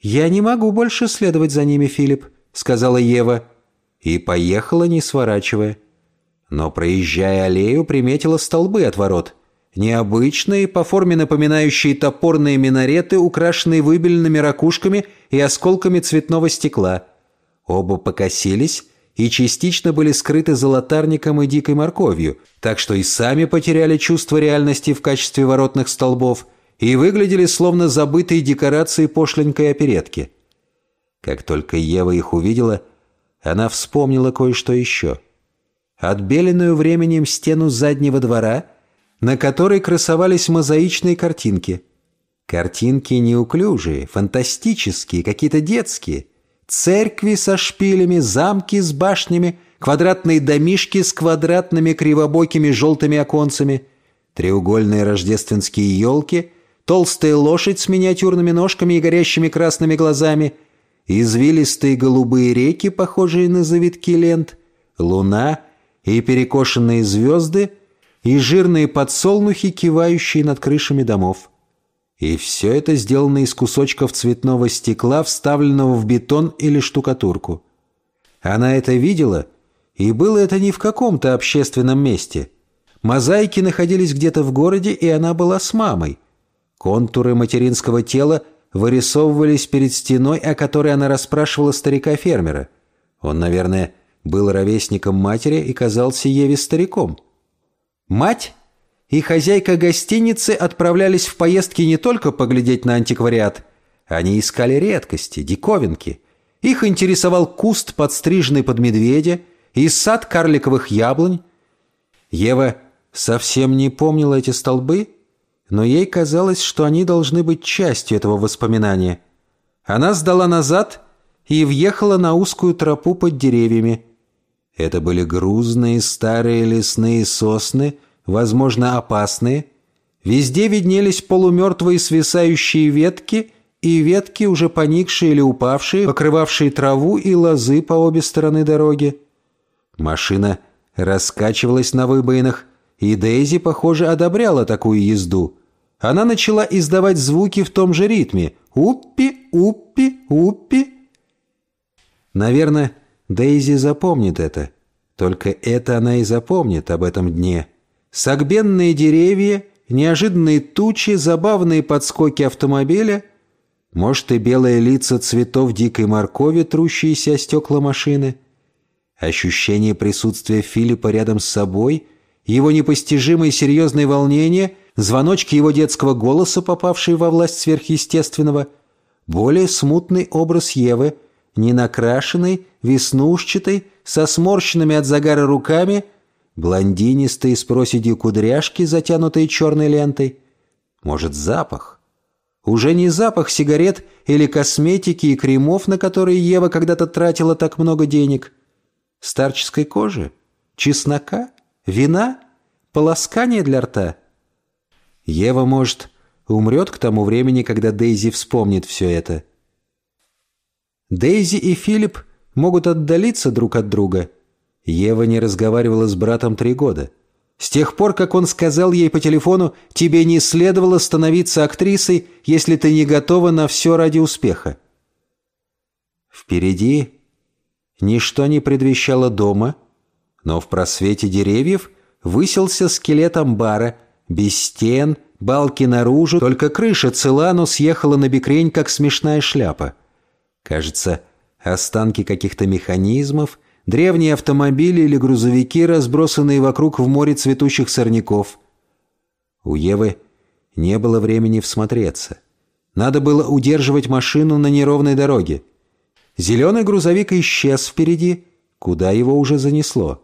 «Я не могу больше следовать за ними, Филипп», — сказала Ева, и поехала, не сворачивая. Но, проезжая аллею, приметила столбы от ворот. Необычные, по форме напоминающие топорные минареты, украшенные выбеленными ракушками и осколками цветного стекла. Оба покосились и частично были скрыты золотарником и дикой морковью, так что и сами потеряли чувство реальности в качестве воротных столбов и выглядели словно забытые декорации пошленькой оперетки. Как только Ева их увидела, она вспомнила кое-что еще. Отбеленную временем стену заднего двора, на которой красовались мозаичные картинки. Картинки неуклюжие, фантастические, какие-то детские – Церкви со шпилями, замки с башнями, квадратные домишки с квадратными кривобокими желтыми оконцами, треугольные рождественские елки, толстая лошадь с миниатюрными ножками и горящими красными глазами, извилистые голубые реки, похожие на завитки лент, луна и перекошенные звезды, и жирные подсолнухи, кивающие над крышами домов. И все это сделано из кусочков цветного стекла, вставленного в бетон или штукатурку. Она это видела, и было это не в каком-то общественном месте. Мозаики находились где-то в городе, и она была с мамой. Контуры материнского тела вырисовывались перед стеной, о которой она расспрашивала старика-фермера. Он, наверное, был ровесником матери и казался Еве стариком. Мать и хозяйка гостиницы отправлялись в поездки не только поглядеть на антиквариат. Они искали редкости, диковинки. Их интересовал куст, подстриженный под медведя, и сад карликовых яблонь. Ева совсем не помнила эти столбы, но ей казалось, что они должны быть частью этого воспоминания. Она сдала назад и въехала на узкую тропу под деревьями. Это были грузные старые лесные сосны – возможно, опасные. Везде виднелись полумертвые свисающие ветки и ветки, уже поникшие или упавшие, покрывавшие траву и лозы по обе стороны дороги. Машина раскачивалась на выбоинах, и Дейзи, похоже, одобряла такую езду. Она начала издавать звуки в том же ритме «Уппи, уппи, уппи». Наверное, Дейзи запомнит это. Только это она и запомнит об этом дне. Согбенные деревья, неожиданные тучи, забавные подскоки автомобиля, может и белые лица цветов дикой моркови, трущиеся о стекла машины. Ощущение присутствия Филиппа рядом с собой, его непостижимое серьезное волнение, звоночки его детского голоса, попавшие во власть сверхъестественного, более смутный образ Евы, ненакрашенной, веснушчатой, со сморщенными от загара руками – блондинистые с проседью кудряшки, затянутые черной лентой. Может, запах? Уже не запах сигарет или косметики и кремов, на которые Ева когда-то тратила так много денег. Старческой кожи? Чеснока? Вина? Полоскание для рта? Ева, может, умрет к тому времени, когда Дейзи вспомнит все это. Дейзи и Филипп могут отдалиться друг от друга – Ева не разговаривала с братом три года. С тех пор, как он сказал ей по телефону, «Тебе не следовало становиться актрисой, если ты не готова на все ради успеха». Впереди ничто не предвещало дома, но в просвете деревьев высился скелет амбара, без стен, балки наружу, только крыша цела, но съехала на бекрень, как смешная шляпа. Кажется, останки каких-то механизмов — древние автомобили или грузовики, разбросанные вокруг в море цветущих сорняков. У Евы не было времени всмотреться. Надо было удерживать машину на неровной дороге. Зеленый грузовик исчез впереди, куда его уже занесло.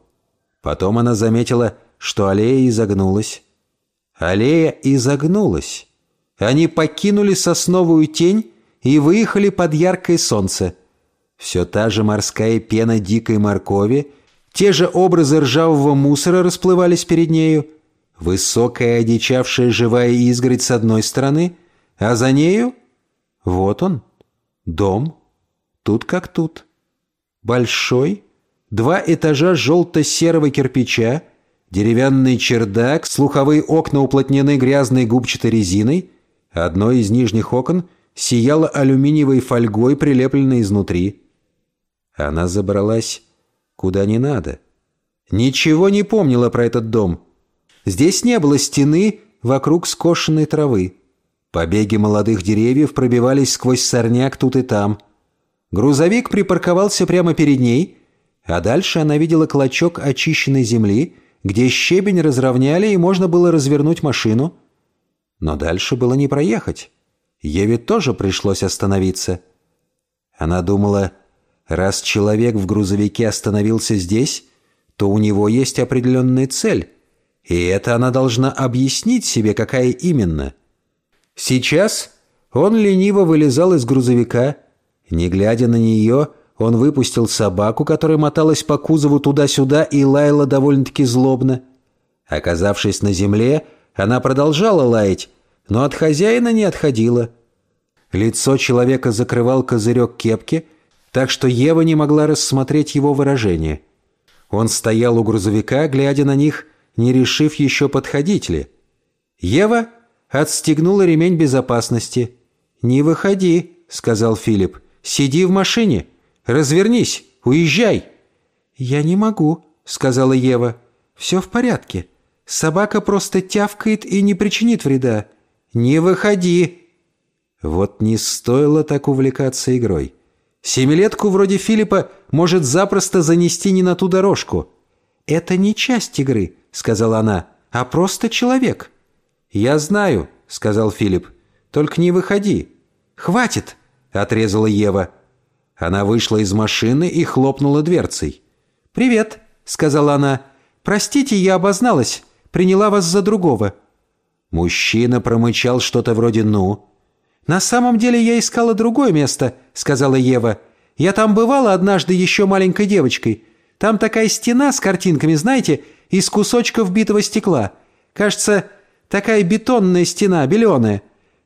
Потом она заметила, что аллея изогнулась. Аллея изогнулась. Они покинули сосновую тень и выехали под яркое солнце – все та же морская пена дикой моркови, те же образы ржавого мусора расплывались перед нею, высокая одичавшая живая изгородь с одной стороны, а за нею — вот он, дом, тут как тут. Большой, два этажа желто-серого кирпича, деревянный чердак, слуховые окна уплотнены грязной губчатой резиной, одно из нижних окон сияло алюминиевой фольгой, прилепленной изнутри. Она забралась куда не надо. Ничего не помнила про этот дом. Здесь не было стены вокруг скошенной травы. Побеги молодых деревьев пробивались сквозь сорняк тут и там. Грузовик припарковался прямо перед ней, а дальше она видела клочок очищенной земли, где щебень разровняли и можно было развернуть машину. Но дальше было не проехать. Еве тоже пришлось остановиться. Она думала, раз человек в грузовике остановился здесь, то у него есть определенная цель, и это она должна объяснить себе, какая именно. Сейчас он лениво вылезал из грузовика, не глядя на нее, он выпустил собаку, которая моталась по кузову туда-сюда и лаяла довольно-таки злобно. Оказавшись на земле, она продолжала лаять, но от хозяина не отходила. Лицо человека закрывал козырек кепки, так что Ева не могла рассмотреть его выражение. Он стоял у грузовика, глядя на них, не решив еще подходить ли. Ева отстегнула ремень безопасности. «Не выходи», — сказал Филипп. «Сиди в машине. Развернись, уезжай». «Я не могу», — сказала Ева. «Все в порядке. Собака просто тявкает и не причинит вреда. Не выходи». Вот не стоило так увлекаться игрой. Семилетку вроде Филиппа может запросто занести не на ту дорожку. «Это не часть игры», — сказала она, — «а просто человек». «Я знаю», — сказал Филипп, — «только не выходи». «Хватит», — отрезала Ева. Она вышла из машины и хлопнула дверцей. «Привет», — сказала она. «Простите, я обозналась. Приняла вас за другого». Мужчина промычал что-то вроде «ну». «На самом деле я искала другое место», — сказала Ева. «Я там бывала однажды еще маленькой девочкой. Там такая стена с картинками, знаете, из кусочков битого стекла. Кажется, такая бетонная стена, беленая.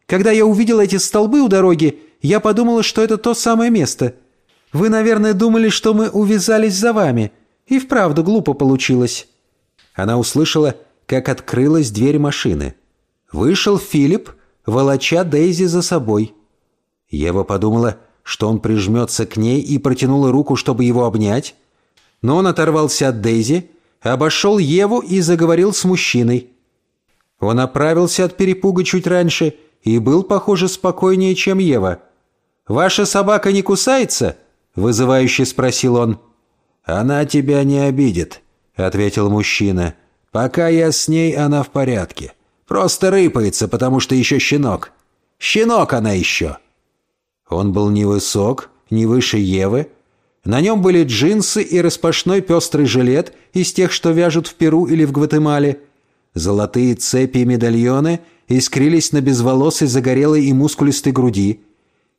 Когда я увидела эти столбы у дороги, я подумала, что это то самое место. Вы, наверное, думали, что мы увязались за вами. И вправду глупо получилось». Она услышала, как открылась дверь машины. Вышел Филипп, волоча Дейзи за собой. Ева подумала, что он прижмется к ней и протянула руку, чтобы его обнять. Но он оторвался от Дейзи, обошел Еву и заговорил с мужчиной. Он оправился от перепуга чуть раньше и был, похоже, спокойнее, чем Ева. «Ваша собака не кусается?» – вызывающе спросил он. «Она тебя не обидит», – ответил мужчина. «Пока я с ней, она в порядке. Просто рыпается, потому что еще щенок. Щенок она еще!» Он был невысок, не выше Евы. На нем были джинсы и распашной пестрый жилет из тех, что вяжут в Перу или в Гватемале. Золотые цепи и медальоны искрились на безволосой, загорелой и мускулистой груди.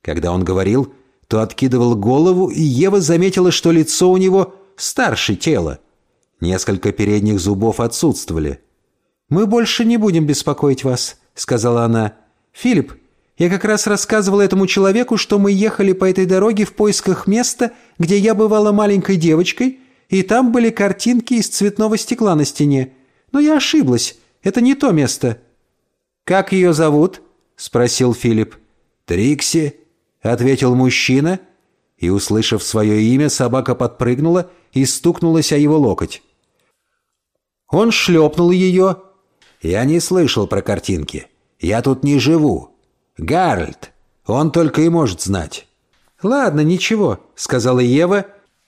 Когда он говорил, то откидывал голову, и Ева заметила, что лицо у него старше тела. Несколько передних зубов отсутствовали. «Мы больше не будем беспокоить вас», — сказала она. «Филипп, я как раз рассказывала этому человеку, что мы ехали по этой дороге в поисках места, где я бывала маленькой девочкой, и там были картинки из цветного стекла на стене. Но я ошиблась. Это не то место». «Как ее зовут?» — спросил Филипп. «Трикси», — ответил мужчина, и, услышав свое имя, собака подпрыгнула и стукнулась о его локоть. Он шлепнул ее, «Я не слышал про картинки. Я тут не живу. Гарольд. Он только и может знать». «Ладно, ничего», — сказала Ева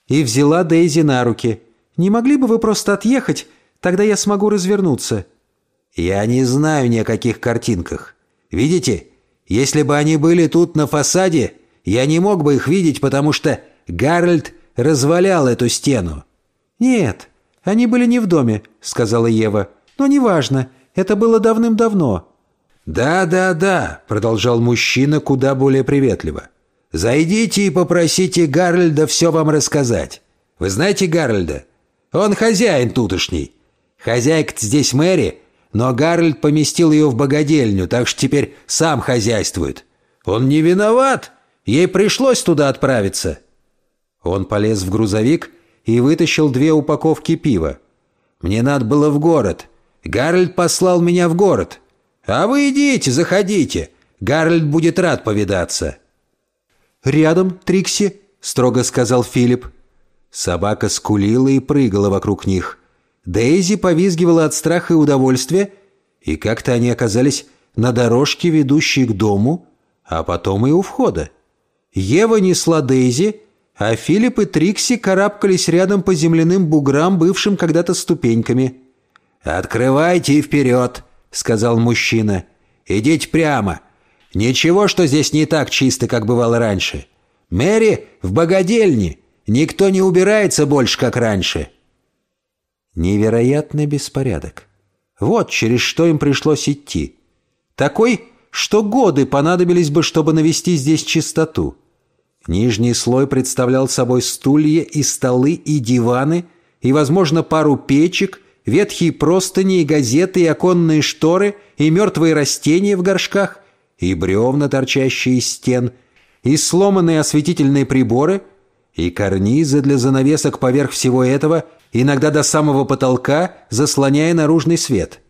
и взяла Дейзи на руки. «Не могли бы вы просто отъехать? Тогда я смогу развернуться». «Я не знаю ни о каких картинках. Видите, если бы они были тут на фасаде, я не мог бы их видеть, потому что Гарольд развалял эту стену». «Нет, они были не в доме», — сказала Ева. «Но неважно. Это было давным-давно». «Да, да, да», — продолжал мужчина куда более приветливо. «Зайдите и попросите Гарольда все вам рассказать. Вы знаете Гарольда? Он хозяин тутошний. Хозяйка здесь Мэри, но Гарольд поместил ее в богадельню, так что теперь сам хозяйствует. Он не виноват, ей пришлось туда отправиться». Он полез в грузовик и вытащил две упаковки пива. Мне надо было в город. Гарольд послал меня в город. А вы идите, заходите. Гарольд будет рад повидаться». «Рядом, Трикси», — строго сказал Филипп. Собака скулила и прыгала вокруг них. Дейзи повизгивала от страха и удовольствия, и как-то они оказались на дорожке, ведущей к дому, а потом и у входа. Ева несла Дейзи, а Филипп и Трикси карабкались рядом по земляным буграм, бывшим когда-то ступеньками. «Открывайте и вперед», — сказал мужчина. «Идите прямо. Ничего, что здесь не так чисто, как бывало раньше. Мэри в богадельне. Никто не убирается больше, как раньше». Невероятный беспорядок. Вот через что им пришлось идти. Такой, что годы понадобились бы, чтобы навести здесь чистоту. Нижний слой представлял собой стулья и столы и диваны, и, возможно, пару печек, ветхие простыни и газеты, и оконные шторы, и мертвые растения в горшках, и бревна, торчащие из стен, и сломанные осветительные приборы, и карнизы для занавесок поверх всего этого, иногда до самого потолка, заслоняя наружный свет.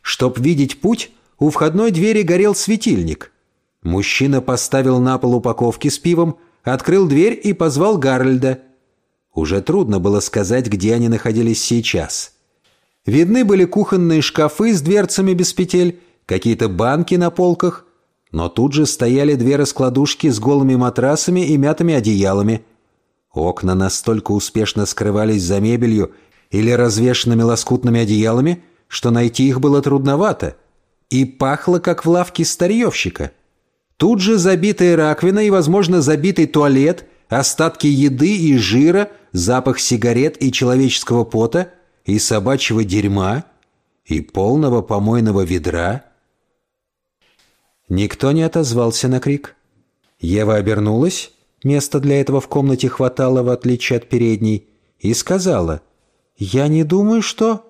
Чтоб видеть путь, у входной двери горел светильник. Мужчина поставил на пол упаковки с пивом, открыл дверь и позвал Гарольда. Уже трудно было сказать, где они находились сейчас. Видны были кухонные шкафы с дверцами без петель, какие-то банки на полках, но тут же стояли две раскладушки с голыми матрасами и мятыми одеялами. Окна настолько успешно скрывались за мебелью или развешенными лоскутными одеялами, что найти их было трудновато, и пахло, как в лавке старьевщика – Тут же забитая раковина и, возможно, забитый туалет, остатки еды и жира, запах сигарет и человеческого пота, и собачьего дерьма, и полного помойного ведра. Никто не отозвался на крик. Ева обернулась, места для этого в комнате хватало, в отличие от передней, и сказала, «Я не думаю, что...»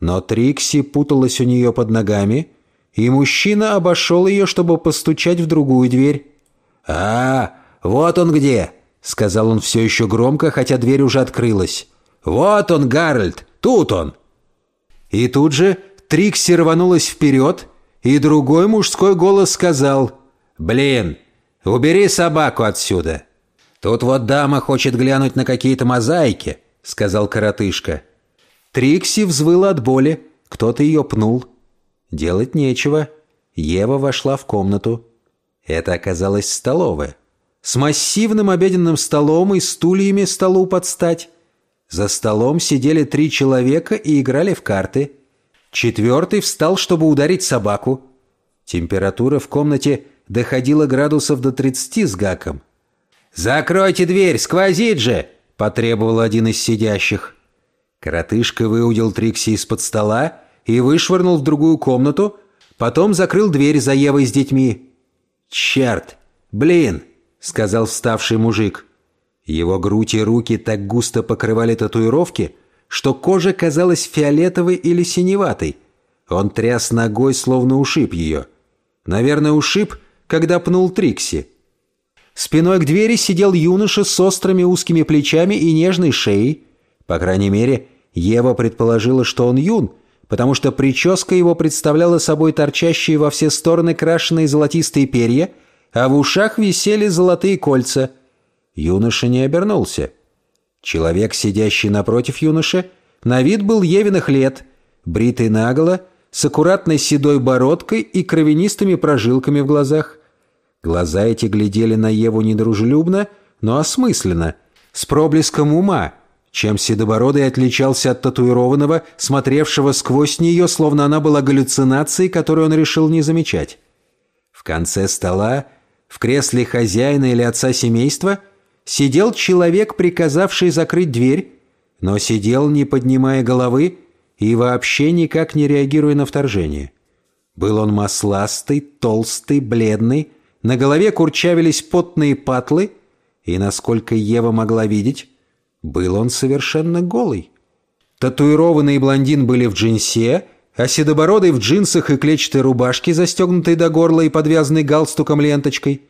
Но Трикси путалась у нее под ногами, и мужчина обошел ее, чтобы постучать в другую дверь. «А, вот он где!» — сказал он все еще громко, хотя дверь уже открылась. «Вот он, Гарольд! Тут он!» И тут же Трикси рванулась вперед, и другой мужской голос сказал «Блин, убери собаку отсюда!» «Тут вот дама хочет глянуть на какие-то мозаики», — сказал коротышка. Трикси взвыла от боли, кто-то ее пнул. Делать нечего. Ева вошла в комнату. Это оказалась столовая. С массивным обеденным столом и стульями столу под стать. За столом сидели три человека и играли в карты. Четвертый встал, чтобы ударить собаку. Температура в комнате доходила градусов до 30 с гаком. «Закройте дверь, сквозит же!» – потребовал один из сидящих. Коротышка выудил Трикси из-под стола и вышвырнул в другую комнату, потом закрыл дверь за Евой с детьми. «Черт! Блин!» — сказал вставший мужик. Его грудь и руки так густо покрывали татуировки, что кожа казалась фиолетовой или синеватой. Он тряс ногой, словно ушиб ее. Наверное, ушиб, когда пнул Трикси. Спиной к двери сидел юноша с острыми узкими плечами и нежной шеей. По крайней мере, Ева предположила, что он юн — потому что прическа его представляла собой торчащие во все стороны крашеные золотистые перья, а в ушах висели золотые кольца. Юноша не обернулся. Человек, сидящий напротив юноши, на вид был Евиных лет, бритый наголо, с аккуратной седой бородкой и кровянистыми прожилками в глазах. Глаза эти глядели на Еву недружелюбно, но осмысленно, с проблеском ума — чем Седобородый отличался от татуированного, смотревшего сквозь нее, словно она была галлюцинацией, которую он решил не замечать. В конце стола, в кресле хозяина или отца семейства, сидел человек, приказавший закрыть дверь, но сидел, не поднимая головы и вообще никак не реагируя на вторжение. Был он масластый, толстый, бледный, на голове курчавились потные патлы, и, насколько Ева могла видеть, был он совершенно голый. Татуированный блондин были в джинсе, а седобородый в джинсах и клетчатой рубашке, застегнутой до горла и подвязанной галстуком ленточкой.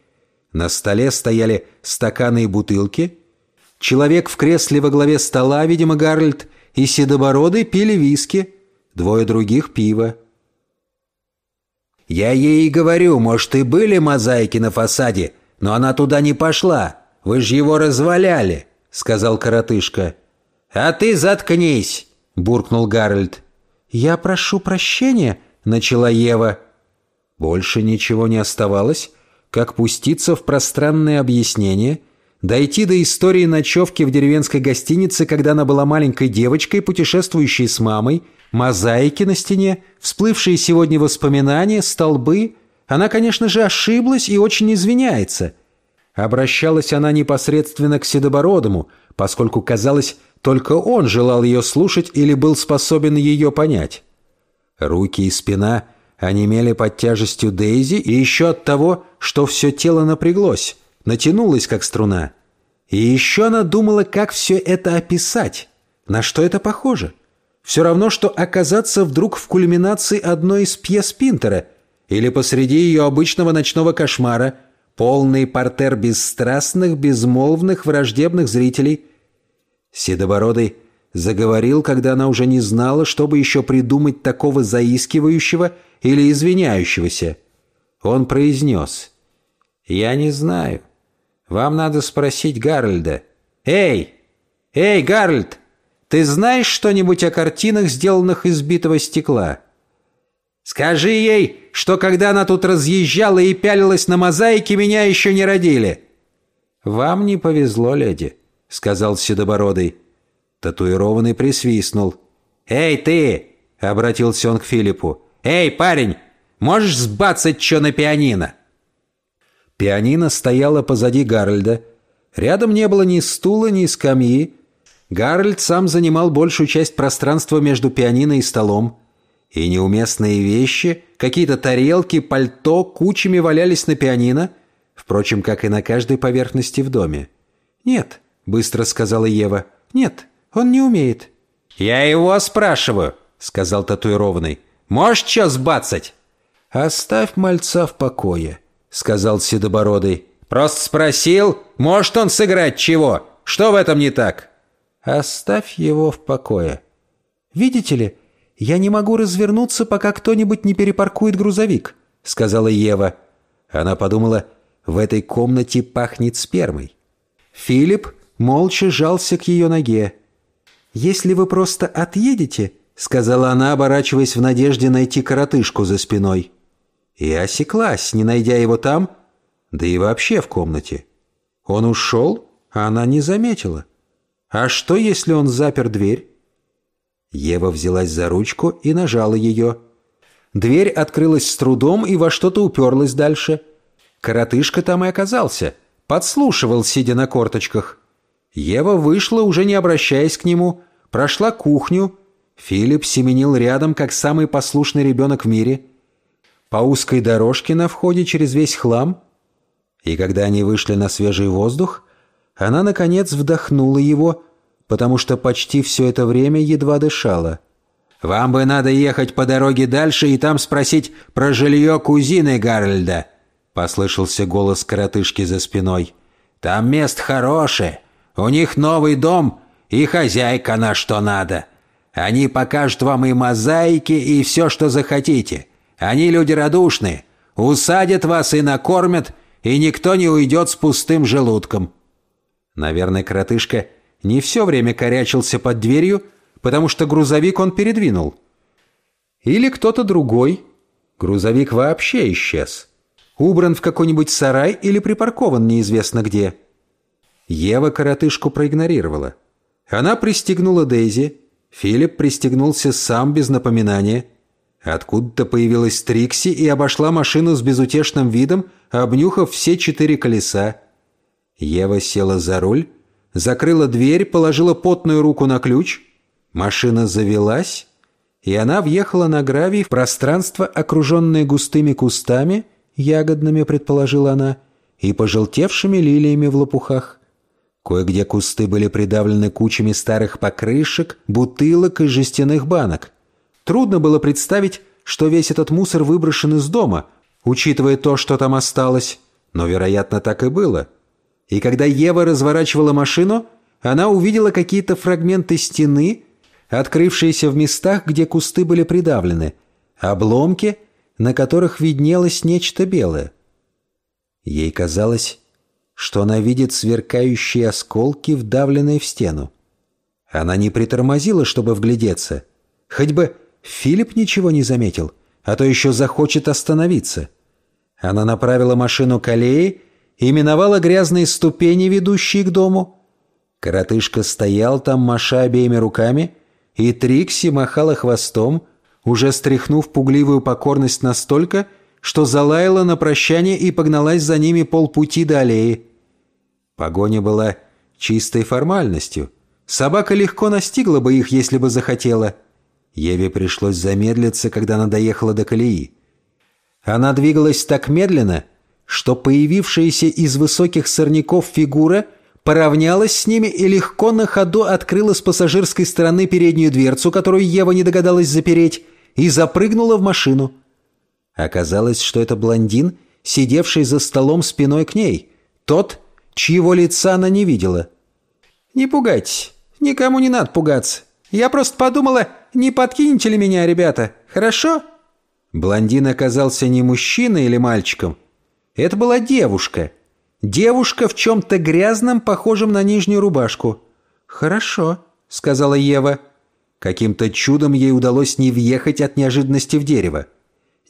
На столе стояли стаканы и бутылки. Человек в кресле во главе стола, видимо, Гарольд, и Седобородый пили виски, двое других – пиво. «Я ей и говорю, может, и были мозаики на фасаде, но она туда не пошла. Вы же его разваляли», — сказал коротышка. «А ты заткнись», — буркнул Гарольд. «Я прошу прощения», — начала Ева. Больше ничего не оставалось, как пуститься в пространное объяснение, дойти до истории ночевки в деревенской гостинице, когда она была маленькой девочкой, путешествующей с мамой, мозаики на стене, всплывшие сегодня воспоминания, столбы. Она, конечно же, ошиблась и очень извиняется. Обращалась она непосредственно к Седобородому, поскольку, казалось, только он желал ее слушать или был способен ее понять. Руки и спина онемели под тяжестью Дейзи и еще от того, что все тело напряглось, натянулось, как струна. И еще она думала, как все это описать, на что это похоже – все равно, что оказаться вдруг в кульминации одной из пьес Пинтера или посреди ее обычного ночного кошмара, полный портер бесстрастных, безмолвных, враждебных зрителей. Седобородый заговорил, когда она уже не знала, чтобы еще придумать такого заискивающего или извиняющегося. Он произнес. «Я не знаю. Вам надо спросить Гарольда». «Эй! Эй, Гарольд!» Ты знаешь что-нибудь о картинах, сделанных из битого стекла? Скажи ей, что когда она тут разъезжала и пялилась на мозаике, меня еще не родили». «Вам не повезло, леди», — сказал Седобородый. Татуированный присвистнул. «Эй, ты!» — обратился он к Филиппу. «Эй, парень, можешь сбацать что на пианино?» Пианино стояло позади Гарольда. Рядом не было ни стула, ни скамьи, Гарольд сам занимал большую часть пространства между пианино и столом. И неуместные вещи, какие-то тарелки, пальто кучами валялись на пианино, впрочем, как и на каждой поверхности в доме. «Нет», — быстро сказала Ева, — «нет, он не умеет». «Я его спрашиваю», — сказал татуированный. «Можешь что сбацать?» «Оставь мальца в покое», — сказал Седобородый. «Просто спросил, может он сыграть чего? Что в этом не так?» Оставь его в покое. Видите ли, я не могу развернуться, пока кто-нибудь не перепаркует грузовик, сказала Ева. Она подумала, в этой комнате пахнет спермой. Филипп молча жался к ее ноге. «Если вы просто отъедете», — сказала она, оборачиваясь в надежде найти коротышку за спиной. И осеклась, не найдя его там, да и вообще в комнате. Он ушел, а она не заметила. А что, если он запер дверь? Ева взялась за ручку и нажала ее. Дверь открылась с трудом и во что-то уперлась дальше. Коротышка там и оказался. Подслушивал, сидя на корточках. Ева вышла, уже не обращаясь к нему, прошла кухню. Филипп семенил рядом, как самый послушный ребенок в мире. По узкой дорожке на входе через весь хлам. И когда они вышли на свежий воздух, она, наконец, вдохнула его, потому что почти все это время едва дышала. «Вам бы надо ехать по дороге дальше и там спросить про жилье кузины Гарольда», — послышался голос коротышки за спиной. «Там мест хорошее, у них новый дом и хозяйка на что надо. Они покажут вам и мозаики, и все, что захотите. Они люди радушные, усадят вас и накормят, и никто не уйдет с пустым желудком». Наверное, коротышка не все время корячился под дверью, потому что грузовик он передвинул. Или кто-то другой. Грузовик вообще исчез. Убран в какой-нибудь сарай или припаркован неизвестно где. Ева коротышку проигнорировала. Она пристегнула Дейзи. Филипп пристегнулся сам без напоминания. Откуда-то появилась Трикси и обошла машину с безутешным видом, обнюхав все четыре колеса. Ева села за руль, закрыла дверь, положила потную руку на ключ. Машина завелась, и она въехала на гравий в пространство, окруженное густыми кустами, ягодными, предположила она, и пожелтевшими лилиями в лопухах. Кое-где кусты были придавлены кучами старых покрышек, бутылок и жестяных банок. Трудно было представить, что весь этот мусор выброшен из дома, учитывая то, что там осталось, но, вероятно, так и было – и когда Ева разворачивала машину, она увидела какие-то фрагменты стены, открывшиеся в местах, где кусты были придавлены, обломки, на которых виднелось нечто белое. Ей казалось, что она видит сверкающие осколки, вдавленные в стену. Она не притормозила, чтобы вглядеться. Хоть бы Филипп ничего не заметил, а то еще захочет остановиться. Она направила машину к аллее и миновала грязные ступени, ведущие к дому. Коротышка стоял там, маша обеими руками, и Трикси махала хвостом, уже стряхнув пугливую покорность настолько, что залаяла на прощание и погналась за ними полпути до аллеи. Погоня была чистой формальностью. Собака легко настигла бы их, если бы захотела. Еве пришлось замедлиться, когда она доехала до колеи. Она двигалась так медленно, что появившаяся из высоких сорняков фигура поравнялась с ними и легко на ходу открыла с пассажирской стороны переднюю дверцу, которую Ева не догадалась запереть, и запрыгнула в машину. Оказалось, что это блондин, сидевший за столом спиной к ней, тот, чьего лица она не видела. «Не пугайтесь, никому не надо пугаться. Я просто подумала, не подкинете ли меня, ребята, хорошо?» Блондин оказался не мужчиной или мальчиком. Это была девушка. Девушка в чем-то грязном, похожем на нижнюю рубашку. «Хорошо», — сказала Ева. Каким-то чудом ей удалось не въехать от неожиданности в дерево.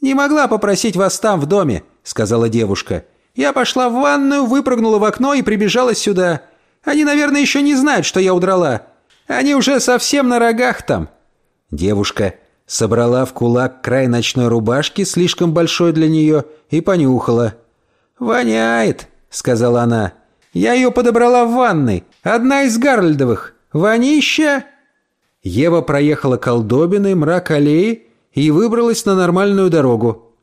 «Не могла попросить вас там, в доме», — сказала девушка. «Я пошла в ванную, выпрыгнула в окно и прибежала сюда. Они, наверное, еще не знают, что я удрала. Они уже совсем на рогах там». Девушка собрала в кулак край ночной рубашки, слишком большой для нее, и понюхала. «Воняет», — сказала она. «Я ее подобрала в ванной. Одна из Гарльдовых. Вонища!» Ева проехала колдобиной, мрак аллеи и выбралась на нормальную дорогу.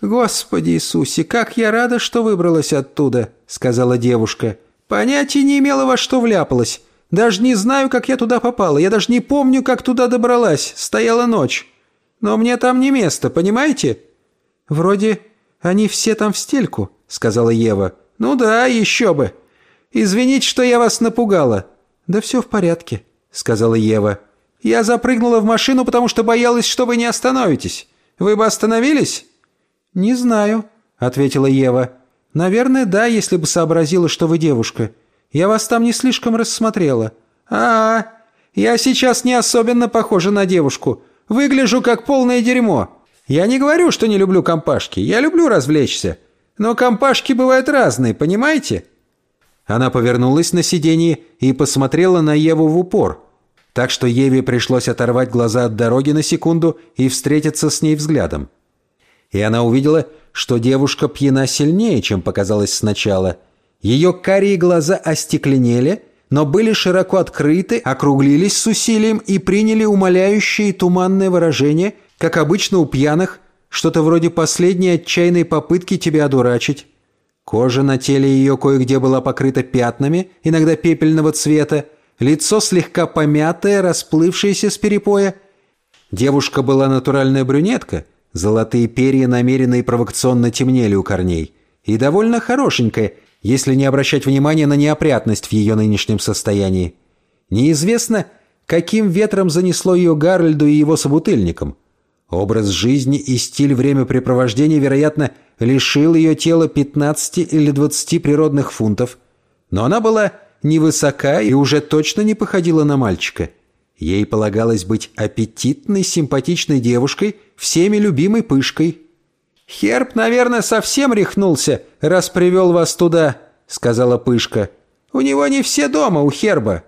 «Господи Иисусе, как я рада, что выбралась оттуда», — сказала девушка. «Понятия не имела, во что вляпалась. Даже не знаю, как я туда попала. Я даже не помню, как туда добралась. Стояла ночь. Но мне там не место, понимаете?» «Вроде они все там в стельку», — сказала Ева. «Ну да, еще бы. Извините, что я вас напугала». «Да все в порядке», — сказала Ева. «Я запрыгнула в машину, потому что боялась, что вы не остановитесь. Вы бы остановились?» «Не знаю», — ответила Ева. «Наверное, да, если бы сообразила, что вы девушка. Я вас там не слишком рассмотрела». «А, -а я сейчас не особенно похожа на девушку. Выгляжу как полное дерьмо. Я не говорю, что не люблю компашки. Я люблю развлечься. Но компашки бывают разные, понимаете?» Она повернулась на сиденье и посмотрела на Еву в упор, так что Еве пришлось оторвать глаза от дороги на секунду и встретиться с ней взглядом. И она увидела, что девушка пьяна сильнее, чем показалось сначала. Ее карие глаза остекленели, но были широко открыты, округлились с усилием и приняли умоляющее и туманное выражение, как обычно у пьяных, что-то вроде последней отчаянной попытки тебя одурачить. Кожа на теле ее кое-где была покрыта пятнами, иногда пепельного цвета, лицо слегка помятое, расплывшееся с перепоя. Девушка была натуральная брюнетка, золотые перья намеренно и провокационно темнели у корней, и довольно хорошенькая, если не обращать внимания на неопрятность в ее нынешнем состоянии. Неизвестно, каким ветром занесло ее Гарольду и его собутыльникам. Образ жизни и стиль времяпрепровождения, вероятно, лишил ее тела 15 или 20 природных фунтов. Но она была невысока и уже точно не походила на мальчика. Ей полагалось быть аппетитной, симпатичной девушкой, всеми любимой пышкой. «Херб, наверное, совсем рехнулся, раз привел вас туда», — сказала пышка. «У него не все дома, у Херба».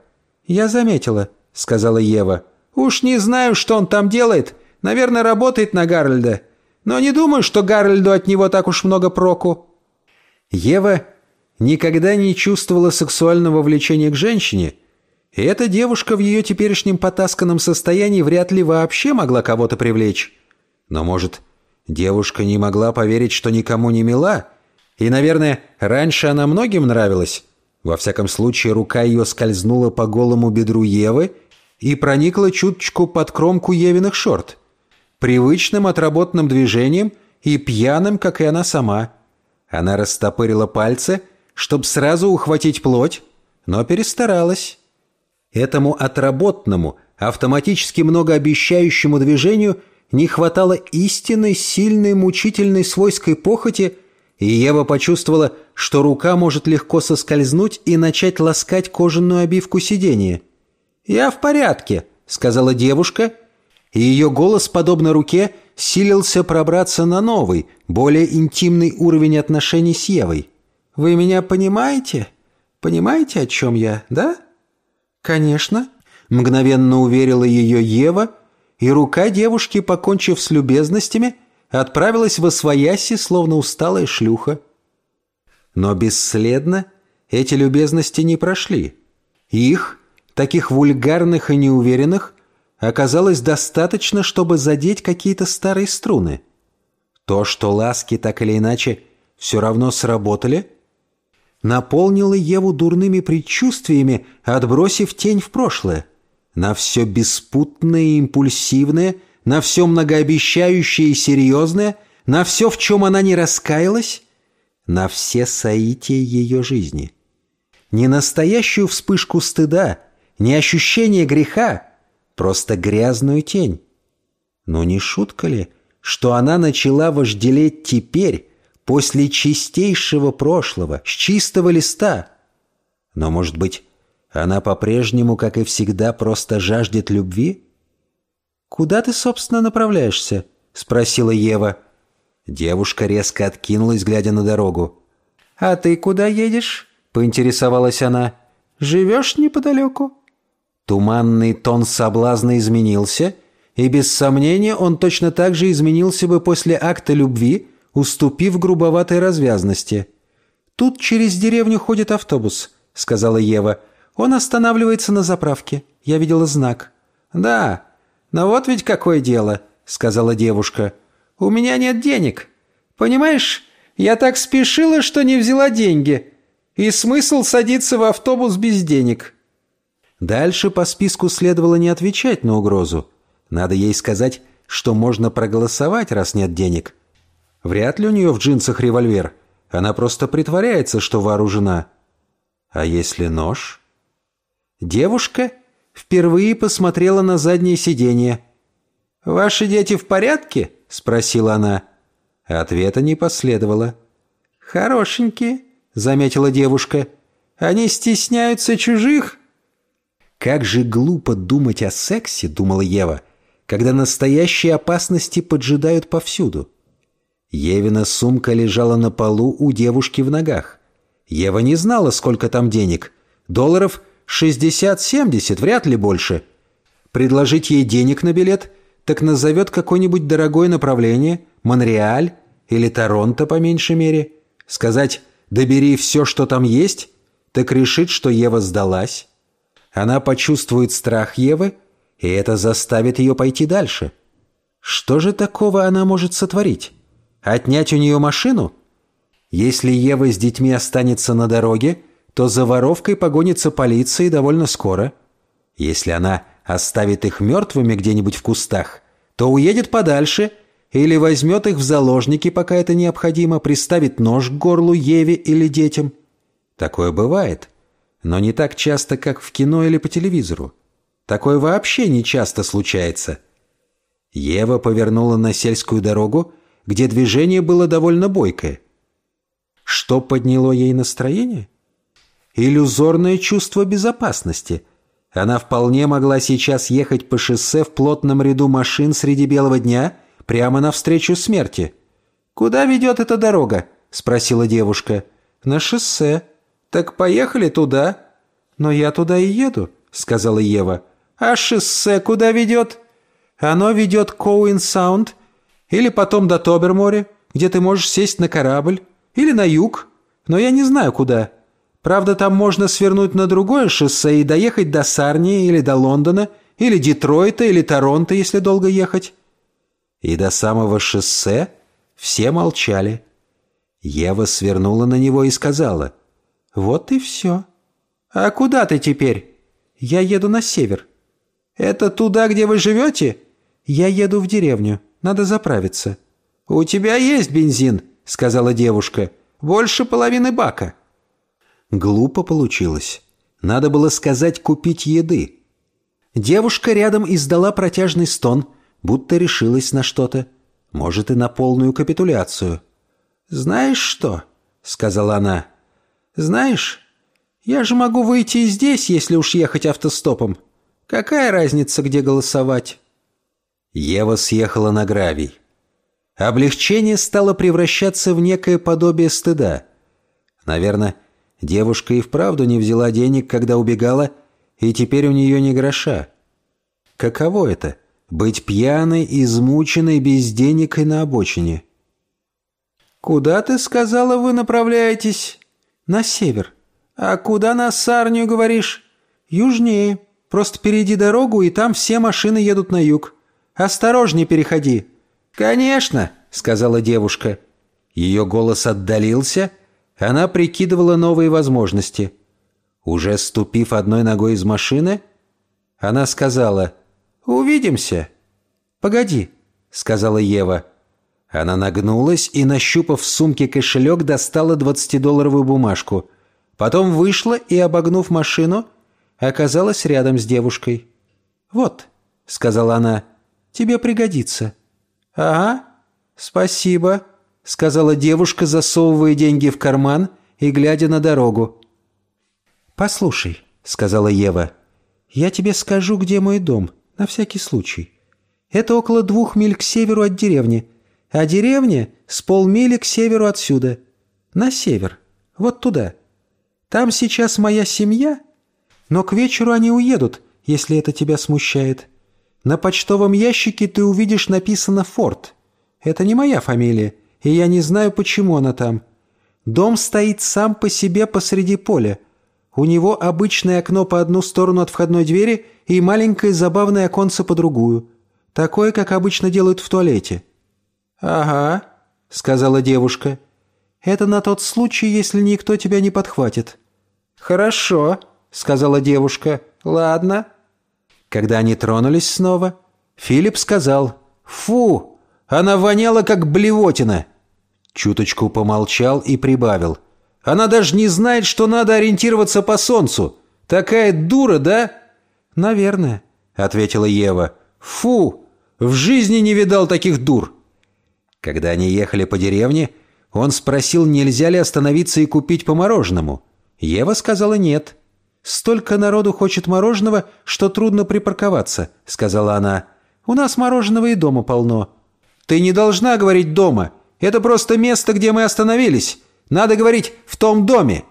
«Я заметила», — сказала Ева. «Уж не знаю, что он там делает. Наверное, работает на Гарольда. Но не думаю, что Гарольду от него так уж много проку». Ева никогда не чувствовала сексуального влечения к женщине, и эта девушка в ее теперешнем потасканном состоянии вряд ли вообще могла кого-то привлечь. Но, может, девушка не могла поверить, что никому не мила, и, наверное, раньше она многим нравилась. Во всяком случае, рука ее скользнула по голому бедру Евы и проникла чуточку под кромку Евиных шорт привычным отработанным движением и пьяным, как и она сама. Она растопырила пальцы, чтобы сразу ухватить плоть, но перестаралась. Этому отработанному, автоматически многообещающему движению не хватало истинной, сильной, мучительной свойской похоти, и Ева почувствовала, что рука может легко соскользнуть и начать ласкать кожаную обивку сиденья. «Я в порядке», — сказала девушка, и ее голос, подобно руке, силился пробраться на новый, более интимный уровень отношений с Евой. «Вы меня понимаете? Понимаете, о чем я, да?» «Конечно», — мгновенно уверила ее Ева, и рука девушки, покончив с любезностями, отправилась во свояси, словно усталая шлюха. Но бесследно эти любезности не прошли. Их, таких вульгарных и неуверенных, оказалось достаточно, чтобы задеть какие-то старые струны. То, что ласки так или иначе все равно сработали, наполнило Еву дурными предчувствиями, отбросив тень в прошлое. На все беспутное и импульсивное, на все многообещающее и серьезное, на все, в чем она не раскаялась, на все соития ее жизни. Не настоящую вспышку стыда, не ощущение греха, просто грязную тень. Но не шутка ли, что она начала вожделеть теперь, после чистейшего прошлого, с чистого листа? Но, может быть, она по-прежнему, как и всегда, просто жаждет любви? «Куда ты, собственно, направляешься?» — спросила Ева. Девушка резко откинулась, глядя на дорогу. «А ты куда едешь?» — поинтересовалась она. «Живешь неподалеку?» Туманный тон соблазна изменился, и без сомнения он точно так же изменился бы после акта любви, уступив грубоватой развязности. «Тут через деревню ходит автобус», — сказала Ева. «Он останавливается на заправке. Я видела знак». «Да, но вот ведь какое дело», — сказала девушка. «У меня нет денег. Понимаешь, я так спешила, что не взяла деньги. И смысл садиться в автобус без денег». Дальше по списку следовало не отвечать на угрозу. Надо ей сказать, что можно проголосовать, раз нет денег. Вряд ли у нее в джинсах револьвер. Она просто притворяется, что вооружена. А если нож? Девушка впервые посмотрела на заднее сиденье. «Ваши дети в порядке?» – спросила она. Ответа не последовало. «Хорошенькие», – заметила девушка. «Они стесняются чужих?» Как же глупо думать о сексе, думала Ева, когда настоящие опасности поджидают повсюду. Евина сумка лежала на полу у девушки в ногах. Ева не знала, сколько там денег. Долларов 60-70, вряд ли больше. Предложить ей денег на билет, так назовет какое-нибудь дорогое направление, Монреаль или Торонто по меньшей мере. Сказать «добери все, что там есть», так решит, что Ева сдалась. Она почувствует страх Евы, и это заставит ее пойти дальше. Что же такого она может сотворить? Отнять у нее машину? Если Ева с детьми останется на дороге, то за воровкой погонится полиция довольно скоро. Если она оставит их мертвыми где-нибудь в кустах, то уедет подальше или возьмет их в заложники, пока это необходимо, приставит нож к горлу Еве или детям. Такое бывает но не так часто, как в кино или по телевизору. Такое вообще не часто случается. Ева повернула на сельскую дорогу, где движение было довольно бойкое. Что подняло ей настроение? Иллюзорное чувство безопасности. Она вполне могла сейчас ехать по шоссе в плотном ряду машин среди белого дня прямо навстречу смерти. «Куда ведет эта дорога?» – спросила девушка. «На шоссе», «Так поехали туда». «Но я туда и еду», — сказала Ева. «А шоссе куда ведет?» «Оно ведет Коуин-Саунд, или потом до Тоберморе, где ты можешь сесть на корабль, или на юг, но я не знаю куда. Правда, там можно свернуть на другое шоссе и доехать до Сарнии или до Лондона, или Детройта, или Торонто, если долго ехать». И до самого шоссе все молчали. Ева свернула на него и сказала — «Вот и все. А куда ты теперь?» «Я еду на север». «Это туда, где вы живете?» «Я еду в деревню. Надо заправиться». «У тебя есть бензин», — сказала девушка. «Больше половины бака». Глупо получилось. Надо было сказать «купить еды». Девушка рядом издала протяжный стон, будто решилась на что-то. Может, и на полную капитуляцию. «Знаешь что?» — сказала она. «Знаешь, я же могу выйти и здесь, если уж ехать автостопом. Какая разница, где голосовать?» Ева съехала на гравий. Облегчение стало превращаться в некое подобие стыда. Наверное, девушка и вправду не взяла денег, когда убегала, и теперь у нее не гроша. Каково это — быть пьяной, измученной, без денег и на обочине? «Куда, ты сказала, вы направляетесь?» «На север. А куда на Сарнию, говоришь?» «Южнее. Просто перейди дорогу, и там все машины едут на юг. Осторожнее переходи». «Конечно», — сказала девушка. Ее голос отдалился, она прикидывала новые возможности. Уже ступив одной ногой из машины, она сказала «Увидимся». «Погоди», — сказала Ева. Она нагнулась и, нащупав в сумке кошелек, достала двадцатидолларовую бумажку. Потом вышла и, обогнув машину, оказалась рядом с девушкой. «Вот», — сказала она, — «тебе пригодится». «Ага, спасибо», — сказала девушка, засовывая деньги в карман и глядя на дорогу. «Послушай», — сказала Ева, — «я тебе скажу, где мой дом, на всякий случай. Это около двух миль к северу от деревни, а деревня с полмили к северу отсюда. На север. Вот туда. Там сейчас моя семья, но к вечеру они уедут, если это тебя смущает. На почтовом ящике ты увидишь написано «Форт». Это не моя фамилия, и я не знаю, почему она там. Дом стоит сам по себе посреди поля. У него обычное окно по одну сторону от входной двери и маленькое забавное оконце по другую. Такое, как обычно делают в туалете. «Ага», — сказала девушка. «Это на тот случай, если никто тебя не подхватит». «Хорошо», — сказала девушка. «Ладно». Когда они тронулись снова, Филипп сказал «Фу, она воняла, как блевотина». Чуточку помолчал и прибавил. «Она даже не знает, что надо ориентироваться по солнцу. Такая дура, да?» «Наверное», — ответила Ева. «Фу, в жизни не видал таких дур». Когда они ехали по деревне, он спросил, нельзя ли остановиться и купить по мороженому. Ева сказала нет. «Столько народу хочет мороженого, что трудно припарковаться», — сказала она. «У нас мороженого и дома полно». «Ты не должна говорить «дома». Это просто место, где мы остановились. Надо говорить «в том доме».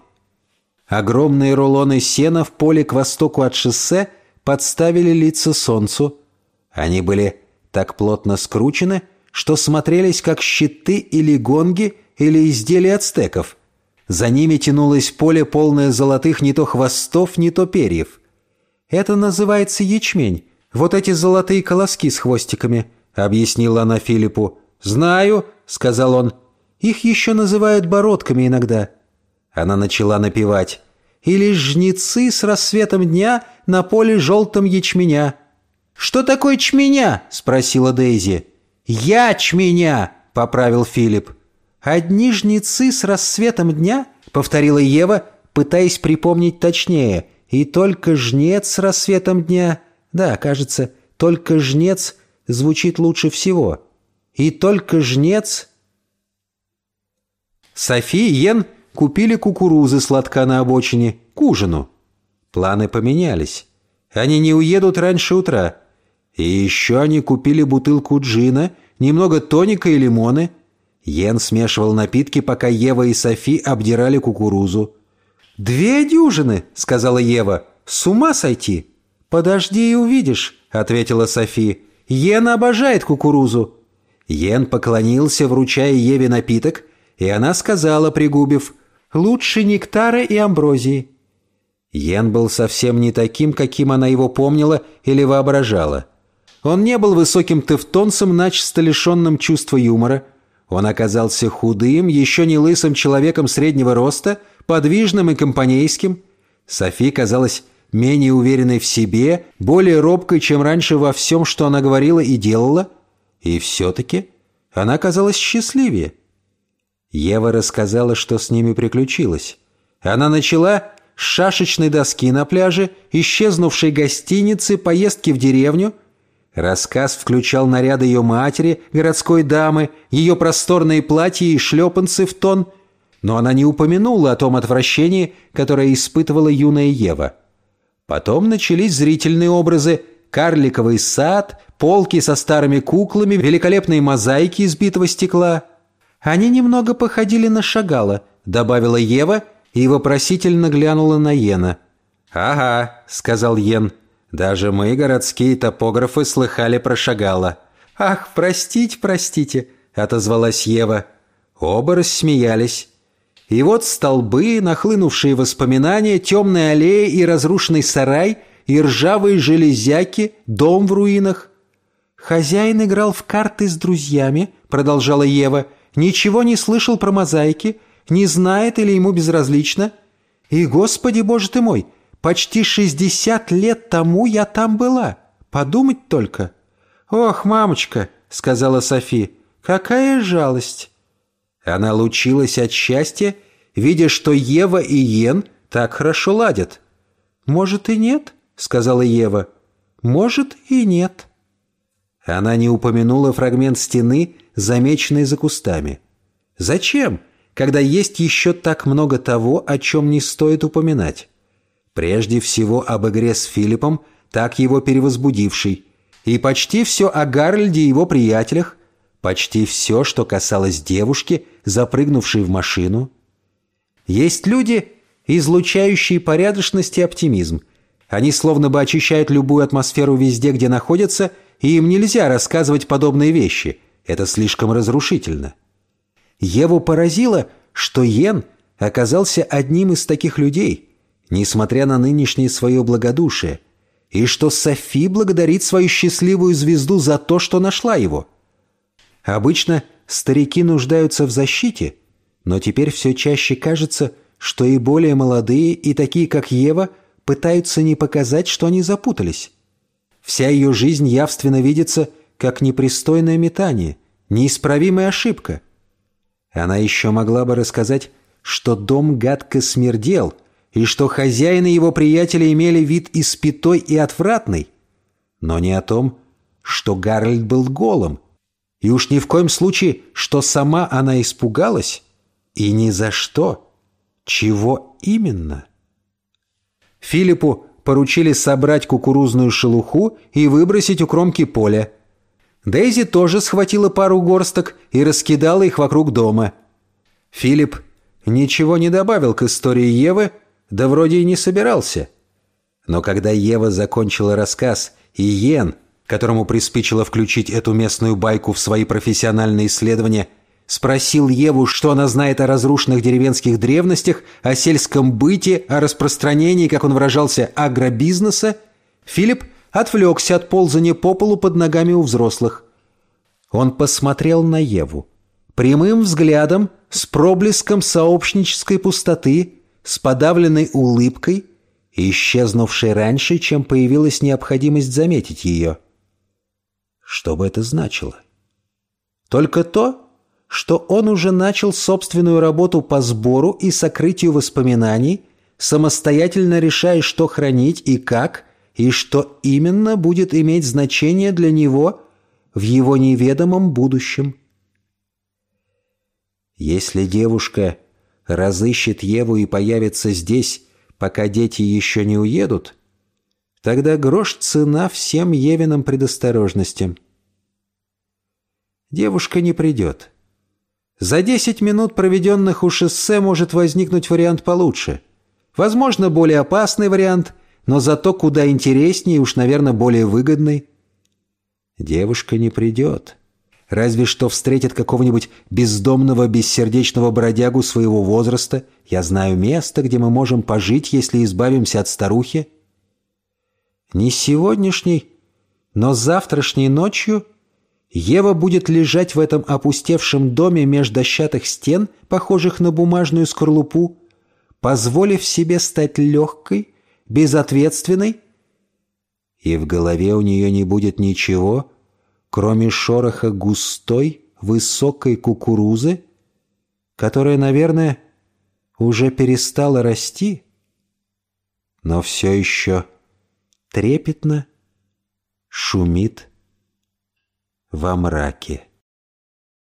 Огромные рулоны сена в поле к востоку от шоссе подставили лица солнцу. Они были так плотно скручены, что смотрелись как щиты или гонги или изделия ацтеков. За ними тянулось поле, полное золотых не то хвостов, не то перьев. «Это называется ячмень. Вот эти золотые колоски с хвостиками», — объяснила она Филиппу. «Знаю», — сказал он. «Их еще называют бородками иногда». Она начала напевать. «Или жнецы с рассветом дня на поле желтом ячменя». «Что такое чменя?» — спросила Дейзи. «Ячменя!» — поправил Филипп. «Одни жнецы с рассветом дня?» — повторила Ева, пытаясь припомнить точнее. «И только жнец с рассветом дня...» «Да, кажется, только жнец звучит лучше всего. И только жнец...» Софи и Йен купили кукурузы сладка на обочине к ужину. Планы поменялись. Они не уедут раньше утра. И еще они купили бутылку джина, немного тоника и лимоны. Йен смешивал напитки, пока Ева и Софи обдирали кукурузу. «Две дюжины!» — сказала Ева. «С ума сойти!» «Подожди и увидишь», — ответила Софи. «Йен обожает кукурузу». Йен поклонился, вручая Еве напиток, и она сказала, пригубив, «Лучше нектара и амброзии». Йен был совсем не таким, каким она его помнила или воображала. Он не был высоким тевтонцем, начисто лишенным чувства юмора. Он оказался худым, еще не лысым человеком среднего роста, подвижным и компанейским. Софи казалась менее уверенной в себе, более робкой, чем раньше во всем, что она говорила и делала. И все-таки она казалась счастливее. Ева рассказала, что с ними приключилось. Она начала, шашечной доски на пляже, исчезнувшей гостиницы, поездки в деревню. Рассказ включал наряды ее матери, городской дамы, ее просторные платья и шлепанцы в тон, но она не упомянула о том отвращении, которое испытывала юная Ева. Потом начались зрительные образы карликовый сад, полки со старыми куклами, великолепные мозаики из битого стекла. «Они немного походили на Шагала», — добавила Ева и вопросительно глянула на Йена. «Ага», — сказал Йен, — «даже мы, городские топографы, слыхали про Шагала». «Ах, простите, простите», — отозвалась Ева. Оба рассмеялись. И вот столбы, нахлынувшие воспоминания, темная аллея и разрушенный сарай, и ржавые железяки, дом в руинах. «Хозяин играл в карты с друзьями», — продолжала Ева, — «ничего не слышал про мозаики, не знает или ему безразлично. И, Господи Боже ты мой, почти шестьдесят лет тому я там была. Подумать только. «Ох, мамочка», — сказала Софи, — «какая жалость». Она лучилась от счастья, видя, что Ева и Йен так хорошо ладят. «Может, и нет», — сказала Ева. «Может, и нет». Она не упомянула фрагмент стены, замеченный за кустами. «Зачем?» когда есть еще так много того, о чем не стоит упоминать. Прежде всего об игре с Филиппом, так его перевозбудивший, и почти все о Гарольде и его приятелях, почти все, что касалось девушки, запрыгнувшей в машину. Есть люди, излучающие порядочность и оптимизм. Они словно бы очищают любую атмосферу везде, где находятся, и им нельзя рассказывать подобные вещи. Это слишком разрушительно. Еву поразило, что Йен оказался одним из таких людей, несмотря на нынешнее свое благодушие, и что Софи благодарит свою счастливую звезду за то, что нашла его. Обычно старики нуждаются в защите, но теперь все чаще кажется, что и более молодые, и такие, как Ева, пытаются не показать, что они запутались. Вся ее жизнь явственно видится как непристойное метание, неисправимая ошибка – она еще могла бы рассказать, что дом гадко смердел, и что хозяины его приятеля имели вид испятой и отвратный, но не о том, что Гарольд был голым, и уж ни в коем случае, что сама она испугалась, и ни за что. Чего именно? Филиппу поручили собрать кукурузную шелуху и выбросить у кромки поля – Дейзи тоже схватила пару горсток и раскидала их вокруг дома. Филипп ничего не добавил к истории Евы, да вроде и не собирался. Но когда Ева закончила рассказ, и Йен, которому приспичило включить эту местную байку в свои профессиональные исследования, спросил Еву, что она знает о разрушенных деревенских древностях, о сельском быте, о распространении, как он выражался, агробизнеса, Филипп отвлекся от ползания по полу под ногами у взрослых. Он посмотрел на Еву. Прямым взглядом, с проблеском сообщнической пустоты, с подавленной улыбкой, исчезнувшей раньше, чем появилась необходимость заметить ее. Что бы это значило? Только то, что он уже начал собственную работу по сбору и сокрытию воспоминаний, самостоятельно решая, что хранить и как – и что именно будет иметь значение для него в его неведомом будущем. Если девушка разыщет Еву и появится здесь, пока дети еще не уедут, тогда грош цена всем Евиным предосторожностям. Девушка не придет. За десять минут, проведенных у шоссе, может возникнуть вариант получше. Возможно, более опасный вариант – но зато куда интереснее и уж, наверное, более выгодный. Девушка не придет. Разве что встретит какого-нибудь бездомного, бессердечного бродягу своего возраста. Я знаю место, где мы можем пожить, если избавимся от старухи. Не сегодняшней, но завтрашней ночью Ева будет лежать в этом опустевшем доме меж дощатых стен, похожих на бумажную скорлупу, позволив себе стать легкой, безответственной, и в голове у нее не будет ничего, кроме шороха густой, высокой кукурузы, которая, наверное, уже перестала расти, но все еще трепетно шумит во мраке.